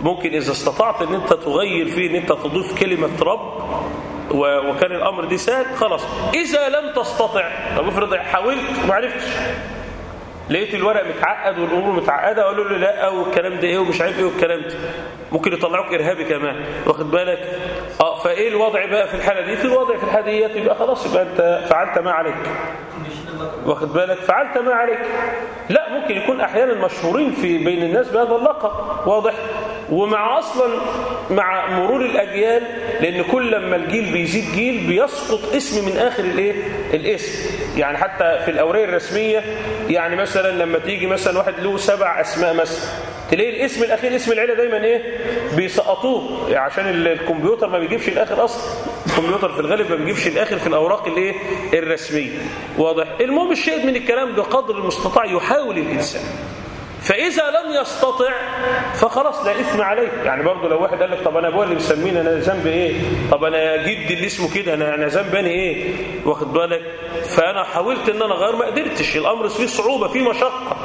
ممكن إذا استطعت إن أنت تغير فيه إن أنت تضيف كلمة رب وكان الأمر دي سهل خلاص. إذا لم تستطع طب افرض حاولت وما عرفتش. لقيت الورق متعقد والامور متعقده أقول له لا والكلام ده إيه ومش عارف إيه والكلام ده. ممكن يطلعوك ارهابي كمان واخد بالك؟ آه فايه الوضع بقى في الحاله دي؟ في الوضع في الحاله دي يبقى خلاص يبقى انت فعلت ما عليك. واخد بالك؟ فعلت ما عليك. لا ممكن يكون أحيانا مشهورين في بين الناس بهذا اللقب. واضح؟ ومع أصلا مع مرور الاجيال لأن كل لما الجيل بيزيد جيل بيسقط اسم من اخر الايه؟ الاسم. يعني حتى في الاوراق الرسمية يعني مثلا لما تيجي مثلا واحد له سبع أسماء مثلا تلاقي الاسم الأخير اسم العيلة دايما إيه؟ بيسقطوه. يعني عشان الكمبيوتر ما بيجيبش الآخر أصلا. الكمبيوتر في الغالب ما بيجيبش الآخر في الأوراق الإيه؟ الرسمية. واضح. المهم الشاهد من الكلام بقدر المستطاع يحاول الإنسان. فإذا لم يستطع فخلاص لا إثم عليه. يعني برضه لو واحد قال لك طب أنا أبويا اللي مسميني أنا ذنبي إيه؟ طب أنا جدي اللي اسمه كده أنا أنا ذنبي إيه؟ واخد بالك؟ فأنا حاولت إن أنا أغير ما قدرتش. الأمر فيه صعوبة فيه مشقة.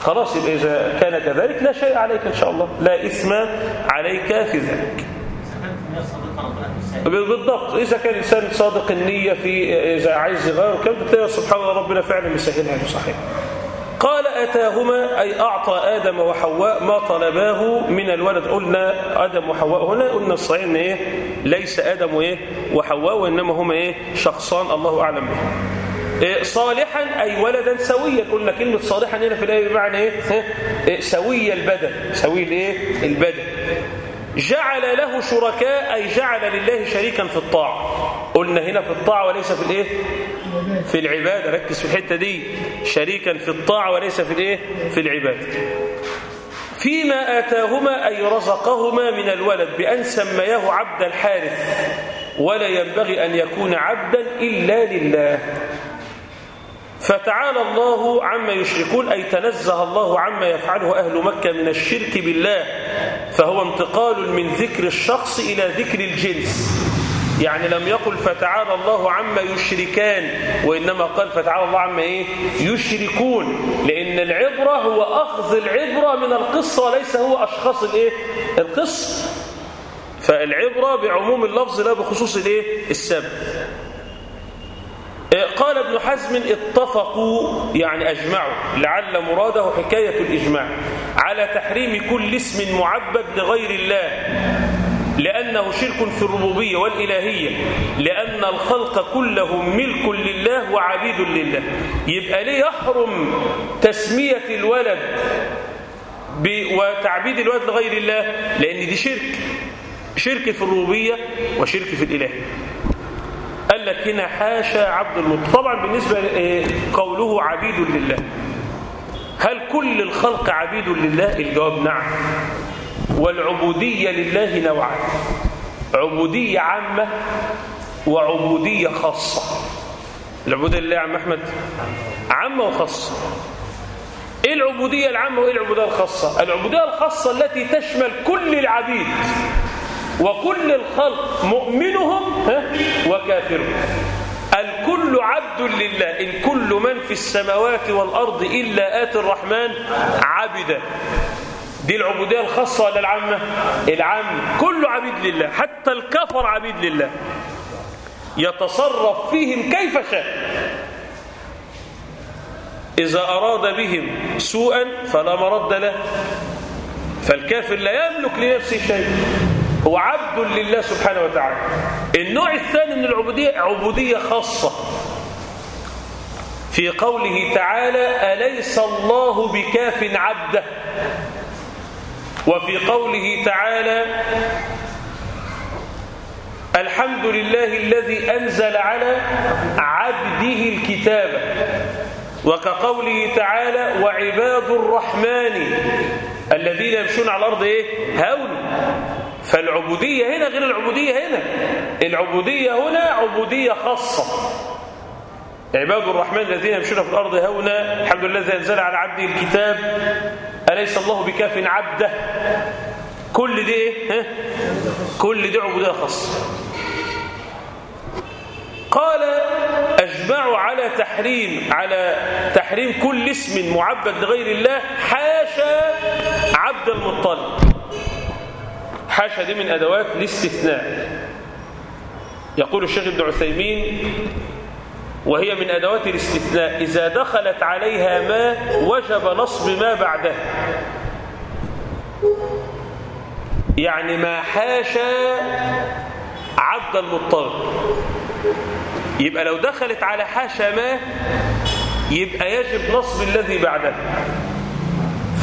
خلاص يبقى إذا كان كذلك لا شيء عليك إن شاء الله. لا إثم عليك في ذلك. بالضبط. إذا كان الإنسان صادق النية في إذا عايز يغير تلاقي سبحان الله ربنا فعلا مسهلها له صحيح. قال أتاهما أي أعطى آدم وحواء ما طلباه من الولد. قلنا آدم وحواء. هنا قلنا الصحيح إن إيه؟ ليس آدم وإيه؟ وحواء وإنما هما إيه؟ شخصان الله أعلم. به إيه؟ صالحا أي ولدا سويا. قلنا كلمة صالحا هنا في الآية بمعنى إيه, إيه؟ سوي البدن. سوي الإيه؟ البدن. جعل له شركاء أي جعل لله شريكا في الطاعة. قلنا هنا في الطاعة وليس في الإيه؟ في العبادة. ركز في الحتة دي. شريكا في الطاعة وليس في الإيه؟ في العبادة. فيما آتاهما أي رزقهما من الولد بأن سمياه عبد الحارث ولا ينبغي أن يكون عبدا إلا لله. فتعالى الله عما يشركون أي تنزه الله عما يفعله أهل مكة من الشرك بالله فهو انتقال من ذكر الشخص إلى ذكر الجنس يعني لم يقل فتعالى الله عما يشركان وإنما قال فتعالى الله عما إيه؟ يشركون لأن العبرة هو أخذ العبرة من القصة وليس هو أشخاص الإيه؟ القصة فالعبرة بعموم اللفظ لا بخصوص الإيه؟ السبب قال ابن حزم اتفقوا يعني أجمعوا لعل مراده حكاية الإجماع على تحريم كل اسم معبد لغير الله لأنه شرك في الربوبية والإلهية لأن الخلق كلهم ملك لله وعبيد لله. يبقى ليه يحرم تسمية الولد وتعبيد الولد لغير الله؟ لأن دي شرك. شرك في الربوبية وشرك في الإلهية لك هنا حاشا عبد المطلب. طبعا بالنسبة قوله عبيد لله. هل كل الخلق عبيد لله؟ الجواب نعم. والعبودية لله نوعان. عبودية عامة وعبودية خاصة. العبودية لله يا عم أحمد؟ عامة وخاصة. إيه العبودية العامة وإيه العبودية الخاصة؟ العبودية الخاصة التي تشمل كل العبيد. وكل الخلق مؤمنهم وكافرهم. الكل عبد لله. إن كل من في السماوات والأرض إلا آتي الرحمن عبدا. دي العبودية الخاصة ولا العامة؟ العامة كله عبيد لله. حتى الكفر عبيد لله. يتصرف فيهم كيف شاء. إذا أراد بهم سوءا فلا مرد له. فالكافر لا يملك لنفسه شيء. هو عبد لله سبحانه وتعالى. النوع الثاني من العبودية عبودية خاصة. في قوله تعالى أليس الله بكاف عبده؟ وفي قوله تعالى الحمد لله الذي أنزل على عبده الكتاب. وكقوله تعالى وعباد الرحمن الذين يمشون على الأرض إيه؟ هون فالعبودية هنا غير العبودية هنا. العبودية هنا عبودية خاصة. عباد الرحمن الذين يمشون في الأرض هونا الحمد لله الذي أنزل على عبده الكتاب. أليس الله بكاف عبده؟ كل دي إيه؟ كل دي عبودية خاصة. قال أجمعوا على تحريم على تحريم كل اسم معبد لغير الله حاشا عبد المطلب. حاشا دي من أدوات الاستثناء. يقول الشيخ ابن عثيمين وهي من أدوات الاستثناء إذا دخلت عليها ما وجب نصب ما بعده. يعني ما حاشا عبد المطلب. يبقى لو دخلت على حاشا ما يبقى يجب نصب الذي بعده.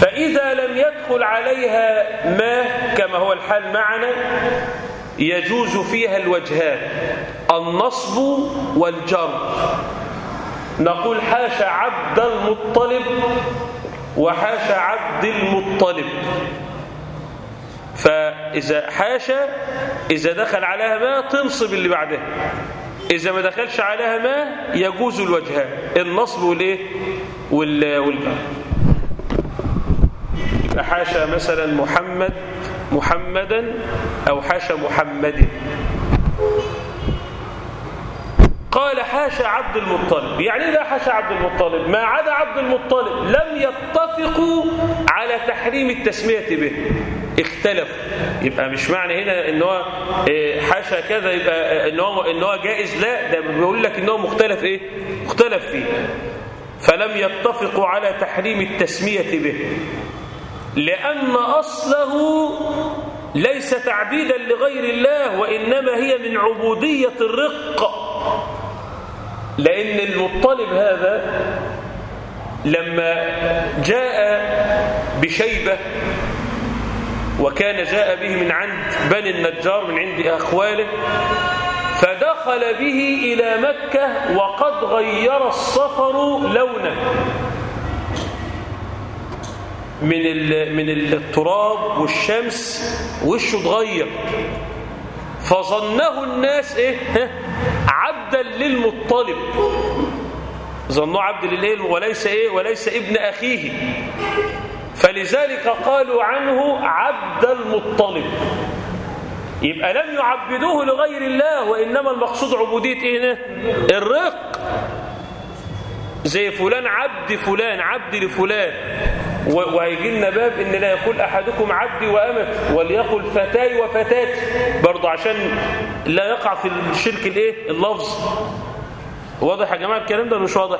فإذا لم يدخل عليها ما كما هو الحال معنا يجوز فيها الوجهان النصب والجر. نقول حاشا عبد المطلب وحاشا عبد المطلب. فإذا حاشا إذا دخل عليها ما تنصب اللي بعدها إذا ما دخلش عليها ما يجوز الوجهان النصب والإيه؟ والجر. حاشا مثلا محمد محمدا أو حاشا محمد. قال حاشا عبد المطلب. يعني لا حاشا عبد المطلب ما عدا عبد المطلب لم يتفقوا على تحريم التسمية به. اختلفوا. يبقى مش معنى هنا إن هو حاشا كذا يبقى إن هو إن هو جائز؟ لا ده بيقول لك إن هو مختلف إيه؟ مختلف فيه. فلم يتفقوا على تحريم التسمية به. لأن أصله ليس تعبيدا لغير الله وإنما هي من عبودية الرق. لأن المطلب هذا لما جاء بشيبة وكان جاء به من عند بني النجار من عند أخواله فدخل به إلى مكة وقد غير الصفر لونه. من من التراب والشمس وشه اتغير. فظنه الناس إيه؟ عبدا للمطلب. ظنوه عبد لله وليس إيه؟ وليس ابن أخيه. فلذلك قالوا عنه عبد المطلب. يبقى لم يعبدوه لغير الله وإنما المقصود عبودية إيه؟ الرق. زي فلان عبد فلان عبد لفلان. وهيجي لنا باب إن لا يقول أحدكم عبدي وأمتي وليقل فتاي وفتاتي. برضه عشان لا يقع في الشرك الإيه؟ اللفظ. واضح يا جماعة الكلام ده مش واضح؟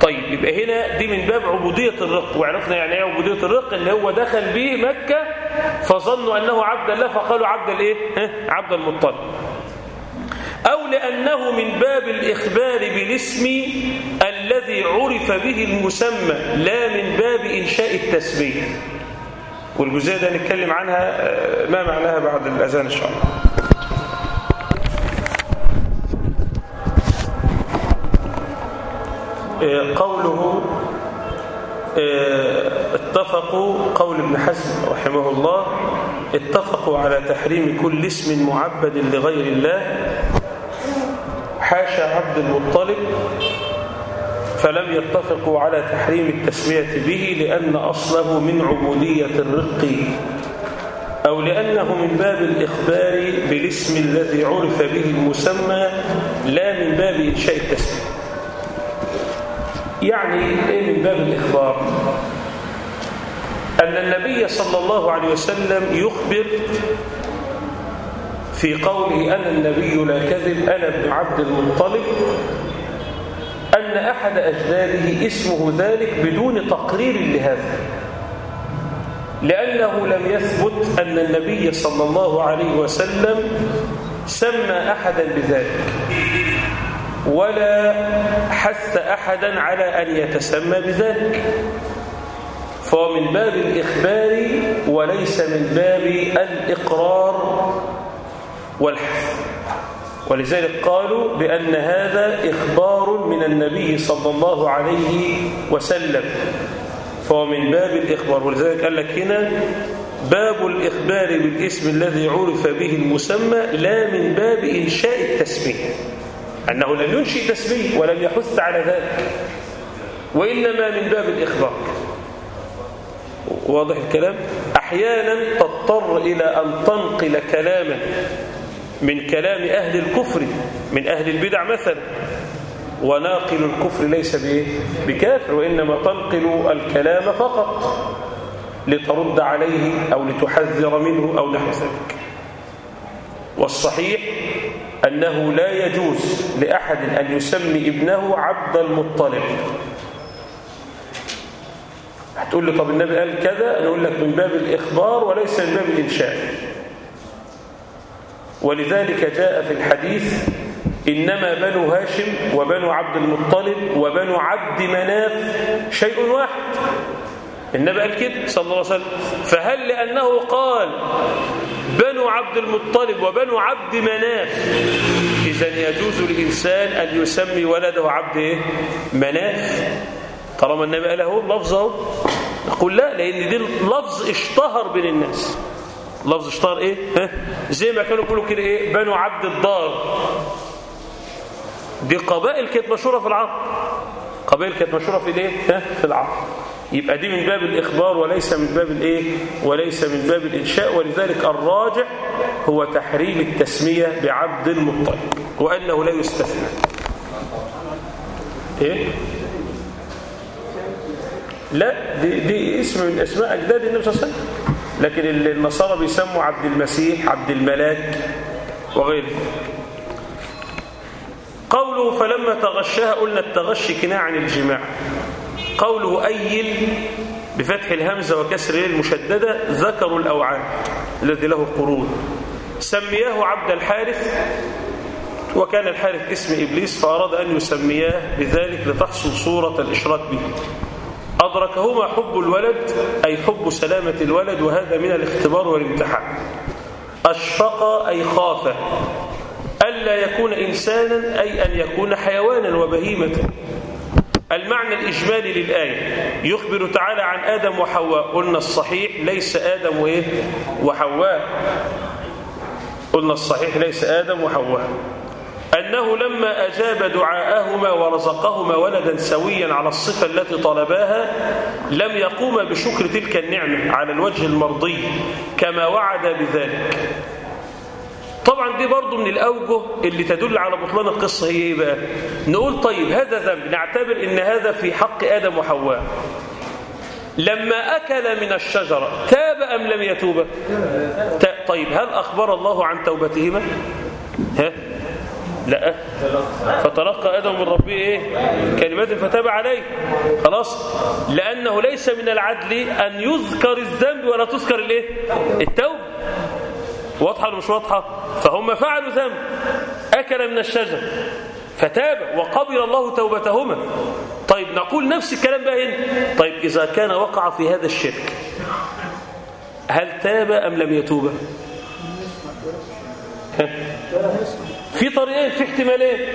طيب يبقى هنا دي من باب عبودية الرق. وعرفنا يعني إيه عبودية الرق؟ إن هو دخل به مكة فظنوا أنه عبد الله فقالوا عبد الإيه؟ عبد المطلب. أو لأنه من باب الإخبار بالاسم الذي عرف به المسمى لا من باب إنشاء التسمية. والجزئية ده نتكلم عنها ما معناها بعد الأذان إن شاء الله. قوله اتفقوا قول ابن حزم رحمه الله اتفقوا على تحريم كل اسم معبد لغير الله حاشا عبد المطلب فلم يتفقوا على تحريم التسمية به لأن أصله من عبودية الرق أو لأنه من باب الإخبار بالاسم الذي عرف به المسمى لا من باب إنشاء التسمية. يعني إيه من باب الإخبار؟ أن النبي صلى الله عليه وسلم يخبر في قوله أنا النبي لا كذب أنا ابن عبد المطلب. أن أحد أجداده اسمه ذلك بدون تقرير لهذا. لأنه لم يثبت أن النبي صلى الله عليه وسلم سمى أحدا بذلك. ولا حث أحدا على أن يتسمى بذلك. فهو من باب الإخبار وليس من باب الإقرار. والحث. ولذلك قالوا بأن هذا إخبار من النبي صلى الله عليه وسلم. فهو من باب الإخبار. ولذلك قال لك هنا باب الإخبار بالاسم الذي عرف به المسمى لا من باب إنشاء التسمية أنه لم ينشئ تسمية ولم يحث على ذلك وإنما من باب الإخبار. واضح الكلام؟ أحيانا تضطر إلى أن تنقل كلاما. من كلام أهل الكفر من أهل البدع مثلا. وناقل الكفر ليس بكافر وإنما تنقل الكلام فقط لترد عليه أو لتحذر منه أو نحو ذلك. والصحيح أنه لا يجوز لأحد أن يسمي ابنه عبد المطلب. هتقول لي طب النبي قال كذا نقول لك من باب الإخبار وليس من باب الإنشاء. ولذلك جاء في الحديث إنما بنو هاشم وبنو عبد المطلب وبنو عبد مناف شيء واحد. النبي قال كده صلى الله عليه وسلم. فهل لأنه قال بنو عبد المطلب وبنو عبد مناف؟ إذا يجوز للإنسان أن يسمي ولده عبد إيه؟ مناف. طالما النبي قال اهو لفظه نقول لا لأن دي لفظ اشتهر بين الناس. لفظ اشتهر إيه؟ ها؟ زي ما كانوا يقولوا كده إيه؟ بنو عبد الدار. دي قبائل كانت مشهورة في العرب. قبائل كانت مشهورة في الإيه؟ ها؟ في العرب. يبقى دي من باب الإخبار وليس من باب الإيه؟ وليس من باب الإنشاء. ولذلك الراجح هو تحريم التسمية بعبد المطلب وأنه لا يستثنى. إيه؟ لا دي, دي اسم من أسماء أجداد النبي صلى الله عليه وسلم. لكن النصارى بيسموا عبد المسيح عبد الملاك وغيره. قوله فلما تغشاها قلنا التغشي كناية عن الجماع. قوله أيل بفتح الهمزة وكسر المشددة ذكروا الأوعان الذي له قرون. سمياه عبد الحارث وكان الحارث اسم إبليس فأراد أن يسمياه بذلك لتحصل صورة الإشراك به. أدركهما حب الولد أي حب سلامة الولد وهذا من الاختبار والامتحان. أشفق أي خاف. ألا يكون إنسانا أي أن يكون حيوانا وبهيمة. المعنى الإجمالي للآية. يخبر تعالى عن آدم وحواء. قلنا الصحيح ليس آدم وإيه؟ وحواء. قلنا الصحيح ليس آدم وحواء. أنه لما أجاب دعاءهما ورزقهما ولدا سويا على الصفة التي طلباها لم يقوم بشكر تلك النعمة على الوجه المرضي كما وعد بذلك. طبعا دي برضو من الأوجه اللي تدل على بطلان القصة هي إيه بقى؟ نقول طيب هذا ذنب نعتبر إن هذا في حق آدم وحواء. لما أكل من الشجرة تاب أم لم يتوب؟ طيب هل أخبر الله عن توبتهما؟ ها؟ لا. فتلقى آدم من ربه إيه؟ كلمات فتاب عليه. خلاص؟ لأنه ليس من العدل أن يذكر الذنب ولا تذكر الإيه؟ التوبة واضحة ولا مش واضحة؟ فهم فعلوا ذنب. أكل من الشجر. فتاب وقبل الله توبتهما. طيب نقول نفس الكلام بقى هنا. طيب إذا كان وقع في هذا الشرك هل تاب أم لم يتوب؟ في طريقين في احتمالين.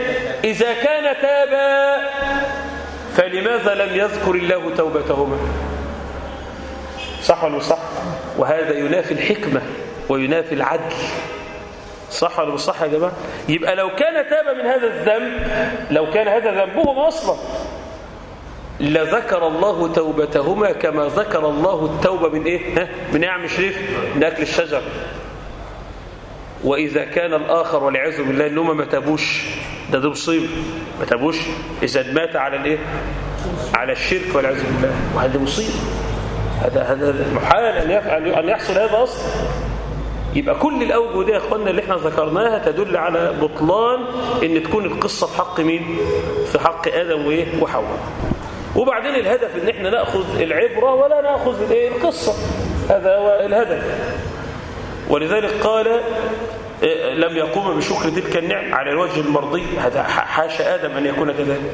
إذا كان تابا فلماذا لم يذكر الله توبتهما؟ صح ولا صح؟ وهذا ينافي الحكمة وينافي العدل. صح ولا صح يا جماعة؟ يبقى لو كان تاب من هذا الذنب لو كان هذا ذنبهم أصلا لذكر الله توبتهما كما ذكر الله التوبة من إيه؟ ها؟ من نعم شريف من أكل الشجر. وإذا كان الآخر والعياذ بالله إن ما تابوش ده ده مصيبة ما تابوش إذا مات على الإيه؟ على الشرك والعياذ بالله وهذه مصيبة هذا هذا محال أن أن يحصل هذا أصلا يبقى كل الأوجه دي يا إخواننا اللي إحنا ذكرناها تدل على بطلان إن تكون القصة في حق مين؟ في حق آدم وإيه؟ وحواء وبعدين الهدف إن إحنا نأخذ العبرة ولا نأخذ؟ القصة هذا هو الهدف ولذلك قال لم يقوم بشكر تلك النعم على الوجه المرضي. هذا حاشا آدم أن يكون كذلك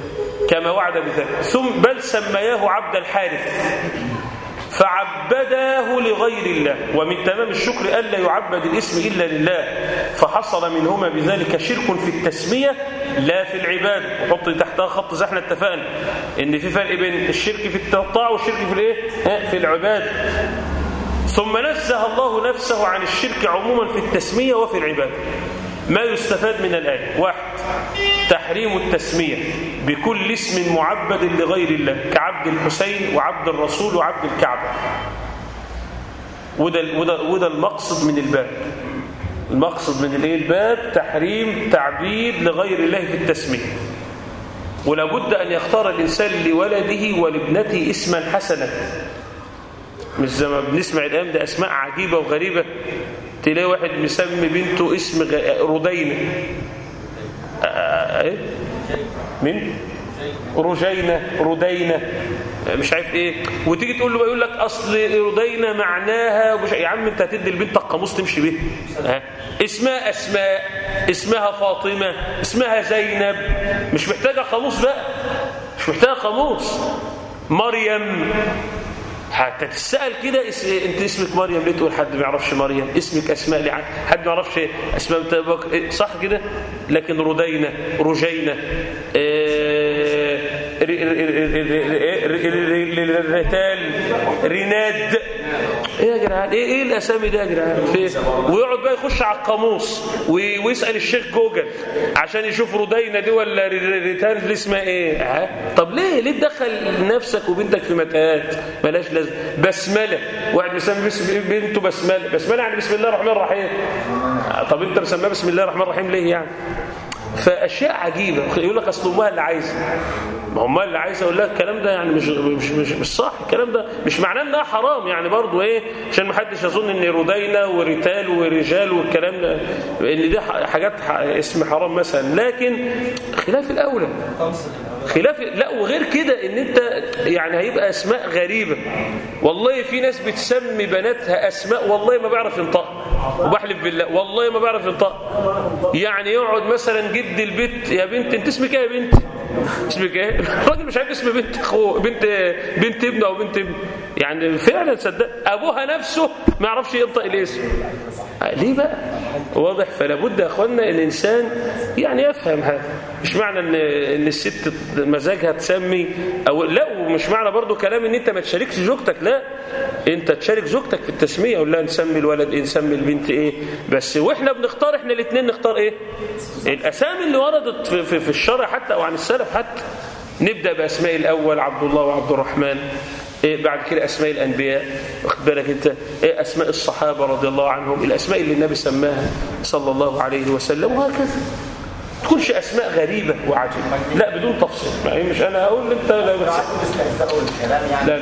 كما وعد بذلك. ثم بل سمياه عبد الحارث فعبداه لغير الله. ومن تمام الشكر ألا يعبد الاسم إلا لله فحصل منهما بذلك شرك في التسمية لا في العبادة. وحط تحتها خط زي إحنا اتفقنا إن في فرق بين الشرك في الطاعة والشرك في الإيه؟ في العبادة. ثم نزه الله نفسه عن الشرك عموما في التسمية وفي العبادة. ما يستفاد من الآية؟ واحد تحريم التسمية بكل اسم معبد لغير الله كعبد الحسين وعبد الرسول وعبد الكعبة. وده, وده, وده المقصد من الباب. المقصد من الإيه؟ الباب تحريم تعبيد لغير الله في التسمية. ولابد أن يختار الإنسان لولده ولابنته اسما حسنا. مش زي ما بنسمع الآن ده أسماء عجيبة وغريبة. تلاقي واحد مسمي بنته اسم ردينة إيه؟ مين؟ رجينة ردينة مش عارف إيه. وتيجي تقول له يقول لك أصل ردينة معناها مش يا عم أنت هتدي لبنتك قاموس تمشي بيه. ها؟ اسمها أسماء اسمها فاطمة اسمها زينب. مش محتاجة قاموس بقى. مش محتاجة قاموس. مريم. حتى تسأل كده اس... أنت اسمك مريم ليه تقول حد ما يعرفش مريم؟ اسمك أسماء ليه حد ما يعرفش أسماء بتبقى... صح كده؟ لكن ردينة رجينة رتال ريناد إيه يا جدعان إيه إيه الاسامي دي يا جدعان ويقعد بقى يخش على القاموس ويسال الشيخ جوجل عشان يشوف ردينه دي ولا ريتال دي اسمها إيه طب ليه ليه تدخل نفسك وبنتك في متاهات ملاش لازمه بسمله واحد مسمي بنته بسمله بسمله يعني بسم الله الرحمن الرحيم طب انت مسميها بسم الله الرحمن الرحيم ليه يعني فأشياء عجيبة. يقول لك أصل أمها اللي عايزة. ما أمها اللي عايزة أقول لها الكلام ده يعني مش مش مش, صح. الكلام ده مش معناه إنها حرام. يعني برضه إيه؟ عشان ما حدش يظن إن ردينه وريتال ورجال والكلام ده. إن دي حاجات اسم حرام مثلا. لكن خلاف الأولى. خلاف لا وغير كده إن أنت يعني هيبقى أسماء غريبة. والله في ناس بتسمي بناتها أسماء والله ما بيعرف ينطقها وبحلف بالله والله ما بيعرف ينطقها يعني يقعد مثلا جد البيت يا بنت أنت اسمك إيه يا بنت؟ اسمك إيه؟ *laughs* الراجل مش عارف اسم بنت أخوه بنت بنت ابنه أو بنت ابنه يعني فعلا صدق أبوها نفسه ما يعرفش ينطق الاسم. ليه بقى؟ واضح؟ فلا بد يا اخوانا الإنسان يعني يفهم هذا. مش معنى ان إن الست مزاجها تسمي أو لا ومش معنى برضو كلام إن أنت ما تشاركش زوجتك لا. أنت تشارك زوجتك في التسمية ولا نسمي الولد إيه نسمي البنت إيه. بس وإحنا بنختار إحنا الاثنين نختار إيه؟ الأسامي اللي وردت في, في, في الشرع حتى أو عن السلف حتى. نبدأ بأسماء الأول عبد الله وعبد الرحمن. إيه بعد كده أسماء الأنبياء. واخد بالك أنت؟ إيه أسماء الصحابة رضي الله عنهم الأسماء اللي النبي سماها صلى الله عليه وسلم وهكذا. تكونش أسماء غريبة وعجيبة. لا بدون تفصيل. يعني مش أنا أقول أنت لا بس لا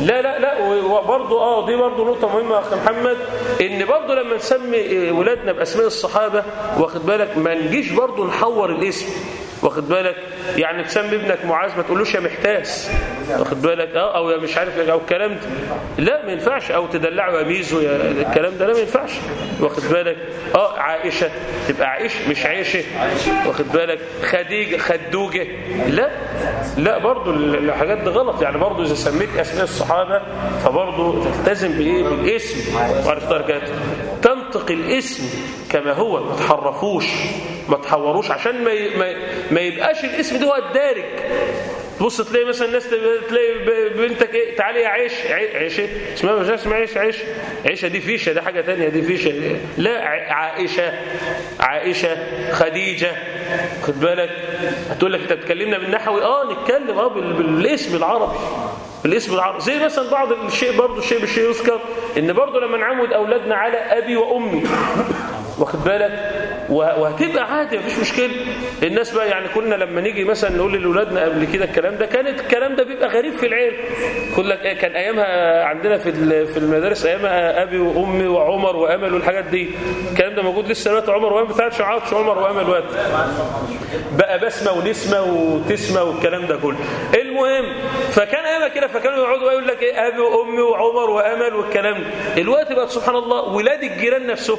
لا. لا لا وبرضه آه دي برضه نقطة مهمة يا أخي محمد إن برضه لما نسمي ولادنا بأسماء الصحابة واخد بالك ما نجيش برضه نحور الاسم. واخد بالك؟ يعني تسمي ابنك معاذ ما تقولوش يا محتاس. واخد بالك؟ أه أو يا مش عارف أو الكلام ده. لا ما ينفعش. أو تدلعه يا ميزو يا الكلام ده. لا ما ينفعش. واخد بالك؟ أه عائشة تبقى عائشة مش عائشة. واخد بالك؟ خديجة خدوجة. لا لا برضو الحاجات دي غلط. يعني برضو إذا سميت أسماء الصحابة فبرضو تلتزم بإيه؟ بالاسم. وعرفت درجاته تنطق الاسم كما هو. ما تحرفوش. ما تحوروش عشان ما ما, يبقاش الاسم ده هو الدارج. تبص تلاقي مثلا الناس تلاقي بنتك إيه؟ تعالي يا عيش عيشة. اسمها مش اسمها عيش عيش. عيشة دي فيشة ده حاجة ثانية دي فيشة. لا عائشة عائشة خديجة. خد بالك. هتقول لك أنت بتكلمنا بالنحوي. آه نتكلم آه بالاسم العربي. الاسم العربي زي مثلا بعض الشيء برضه الشيء بالشيء يذكر إن برضه لما نعود أولادنا على أبي وأمي واخد بالك؟ وهتبقى عادي مفيش مشكلة. الناس بقى يعني كنا لما نيجي مثلا نقول لأولادنا قبل كده الكلام ده كانت الكلام ده بيبقى غريب في العيل. يقول لك كان أيامها عندنا في في المدارس أيامها أبي وأمي وعمر وأمل والحاجات دي. الكلام ده موجود لسه دلوقتي عمر وأمل بتاعت شعارش عمر وأمل وقت بقى بسمة ونسمة وتسمة والكلام ده كله. المهم فكان كده فكانوا يقعدوا يقول لك إيه أبي وأمي وعمر وأمل والكلام ده. الوقت بقى سبحان الله ولاد الجيران نفسهم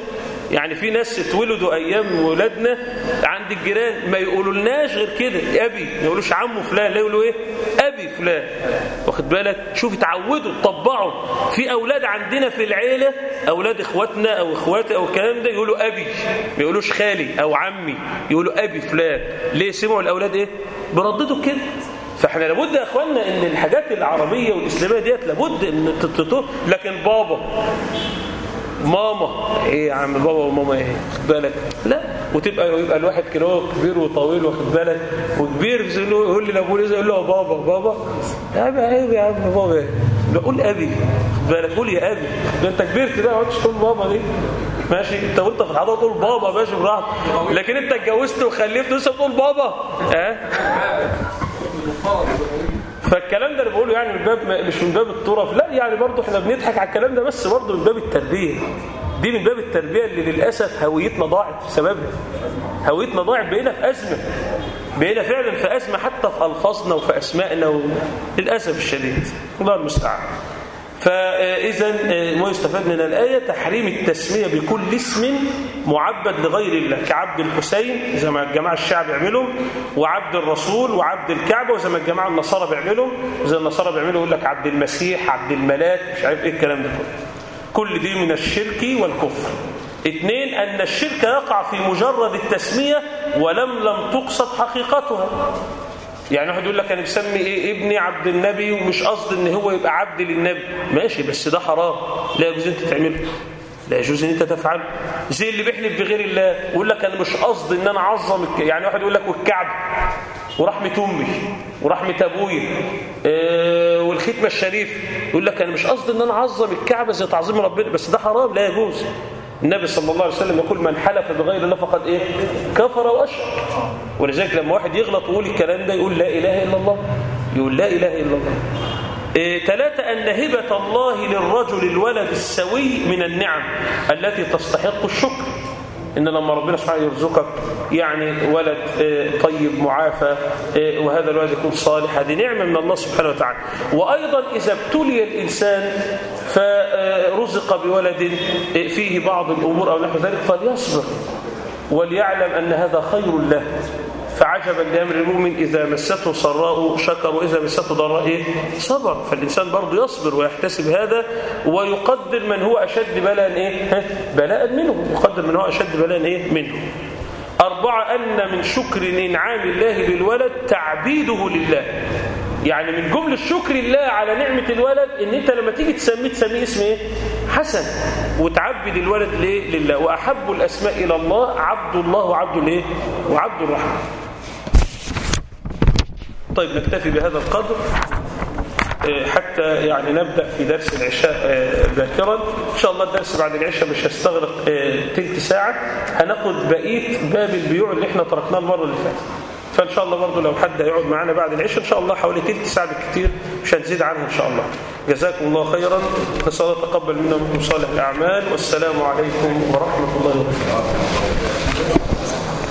يعني في ناس اتولدوا أيام ولادنا عند الجيران ما يقولولناش غير كده أبي ما يقولوش عمه فلان لا يقولوا إيه أبي فلان. واخد بالك؟ شوف اتعودوا طبعوا في أولاد عندنا في العيلة أولاد إخواتنا أو إخواتي أو الكلام ده يقولوا أبي ما يقولوش خالي أو عمي يقولوا أبي فلان. ليه؟ سمعوا الأولاد إيه؟ برددوا كده. فاحنا لابد يا اخواننا ان الحاجات العربية والاسلامية ديت لابد ان تتطور لكن بابا ماما إيه يا عم بابا وماما إيه؟ خد بالك. لا وتبقى يبقى الواحد كده كبير وطويل واخد بالك وكبير يقول لي لابوه يقول له بابا بابا. يا عيب يا عم بابا إيه؟ قول ابي. خد بالك قول يا ابي. ده انت كبرت بقى ما تقعدش تقول بابا دي. ماشي؟ انت وانت في الحضاره تقول بابا ماشي براحتك. لكن انت اتجوزت وخلفت لسه بتقول بابا. ها؟ فالكلام ده اللي بقوله يعني من باب مش من باب الطرف لا يعني برضه إحنا بنضحك على الكلام ده بس برضه من باب التربية. دي من باب التربية اللي للأسف هويتنا ضاعت بسببها هويتنا ضاعت بقينا في أزمة. بقينا فعلا في أزمة حتى في ألفاظنا وفي أسمائنا. للأسف الشديد. الله المستعان. فإذا ما يستفاد من الآية تحريم التسمية بكل اسم معبد لغير الله كعبد الحسين زي ما الجماعة الشعب بيعملوا وعبد الرسول وعبد الكعبة وزي ما الجماعة النصارى بيعملوا زي النصارى بيعملوا يقول لك عبد المسيح عبد الملاك مش عارف إيه الكلام ده كله. كل دي من الشرك والكفر. اثنين أن الشرك يقع في مجرد التسمية ولم لم تقصد حقيقتها. يعني واحد يقول لك أنا بسمي إيه ابني عبد النبي ومش قصد إن هو يبقى عبد للنبي. ماشي بس ده حرام. لا يجوز أنت تعمله لا يجوز إن أنت تفعله زي اللي بيحلف بغير الله ويقول لك أنا مش قصد إن أنا أعظم. يعني واحد يقول لك والكعب ورحمة أمي ورحمة ابويا آه والختمه الشريف يقول لك أنا مش قصد إن أنا أعظم الكعبة زي تعظيم ربنا بس ده حرام لا يجوز. النبي صلى الله عليه وسلم يقول من حلف بغير الله فقد إيه؟ كفر وأشرك. ولذلك لما واحد يغلط ويقول الكلام ده يقول لا إله إلا الله. يقول لا إله إلا الله. إيه ثلاثة أن هبة الله للرجل الولد السوي من النعم التي تستحق الشكر. إن لما ربنا سبحانه يرزقك يعني ولد طيب معافى وهذا الولد يكون صالح هذه نعمة من الله سبحانه وتعالى. وأيضا إذا ابتلي الإنسان فرزق بولد فيه بعض الأمور أو نحو ذلك فليصبر وليعلم أن هذا خير له. فعجبا لأمر المؤمن إذا مسته سراء شكر وإذا مسته ضراء؟ صبر. فالإنسان برضه يصبر ويحتسب هذا ويقدر من هو أشد بلاء إيه؟ بلاء منه. يقدر من هو أشد بلاء إيه؟ منه. أربعة أن من شكر إنعام الله للولد تعبيده لله. يعني من جملة شكر الله على نعمة الولد إن أنت لما تيجي تسميه تسميه اسم إيه؟ حسن. وتعبد الولد ليه؟ لله. وأحب الأسماء إلى الله عبد الله وعبد الإيه؟ وعبد الرحمن. طيب نكتفي بهذا القدر حتى يعني نبدأ في درس العشاء باكرا إن شاء الله الدرس بعد العشاء مش هستغرق تلت ساعة. هناخد بقية باب البيوع اللي إحنا تركناه المرة اللي فاتت. فإن شاء الله برضو لو حد هيقعد معانا بعد العشاء إن شاء الله حوالي تلت ساعة بالكثير مش هنزيد عنها إن شاء الله. جزاكم الله خيرا. نسأل الله تقبل منا ومنكم صالح الأعمال. والسلام عليكم ورحمة الله وبركاته.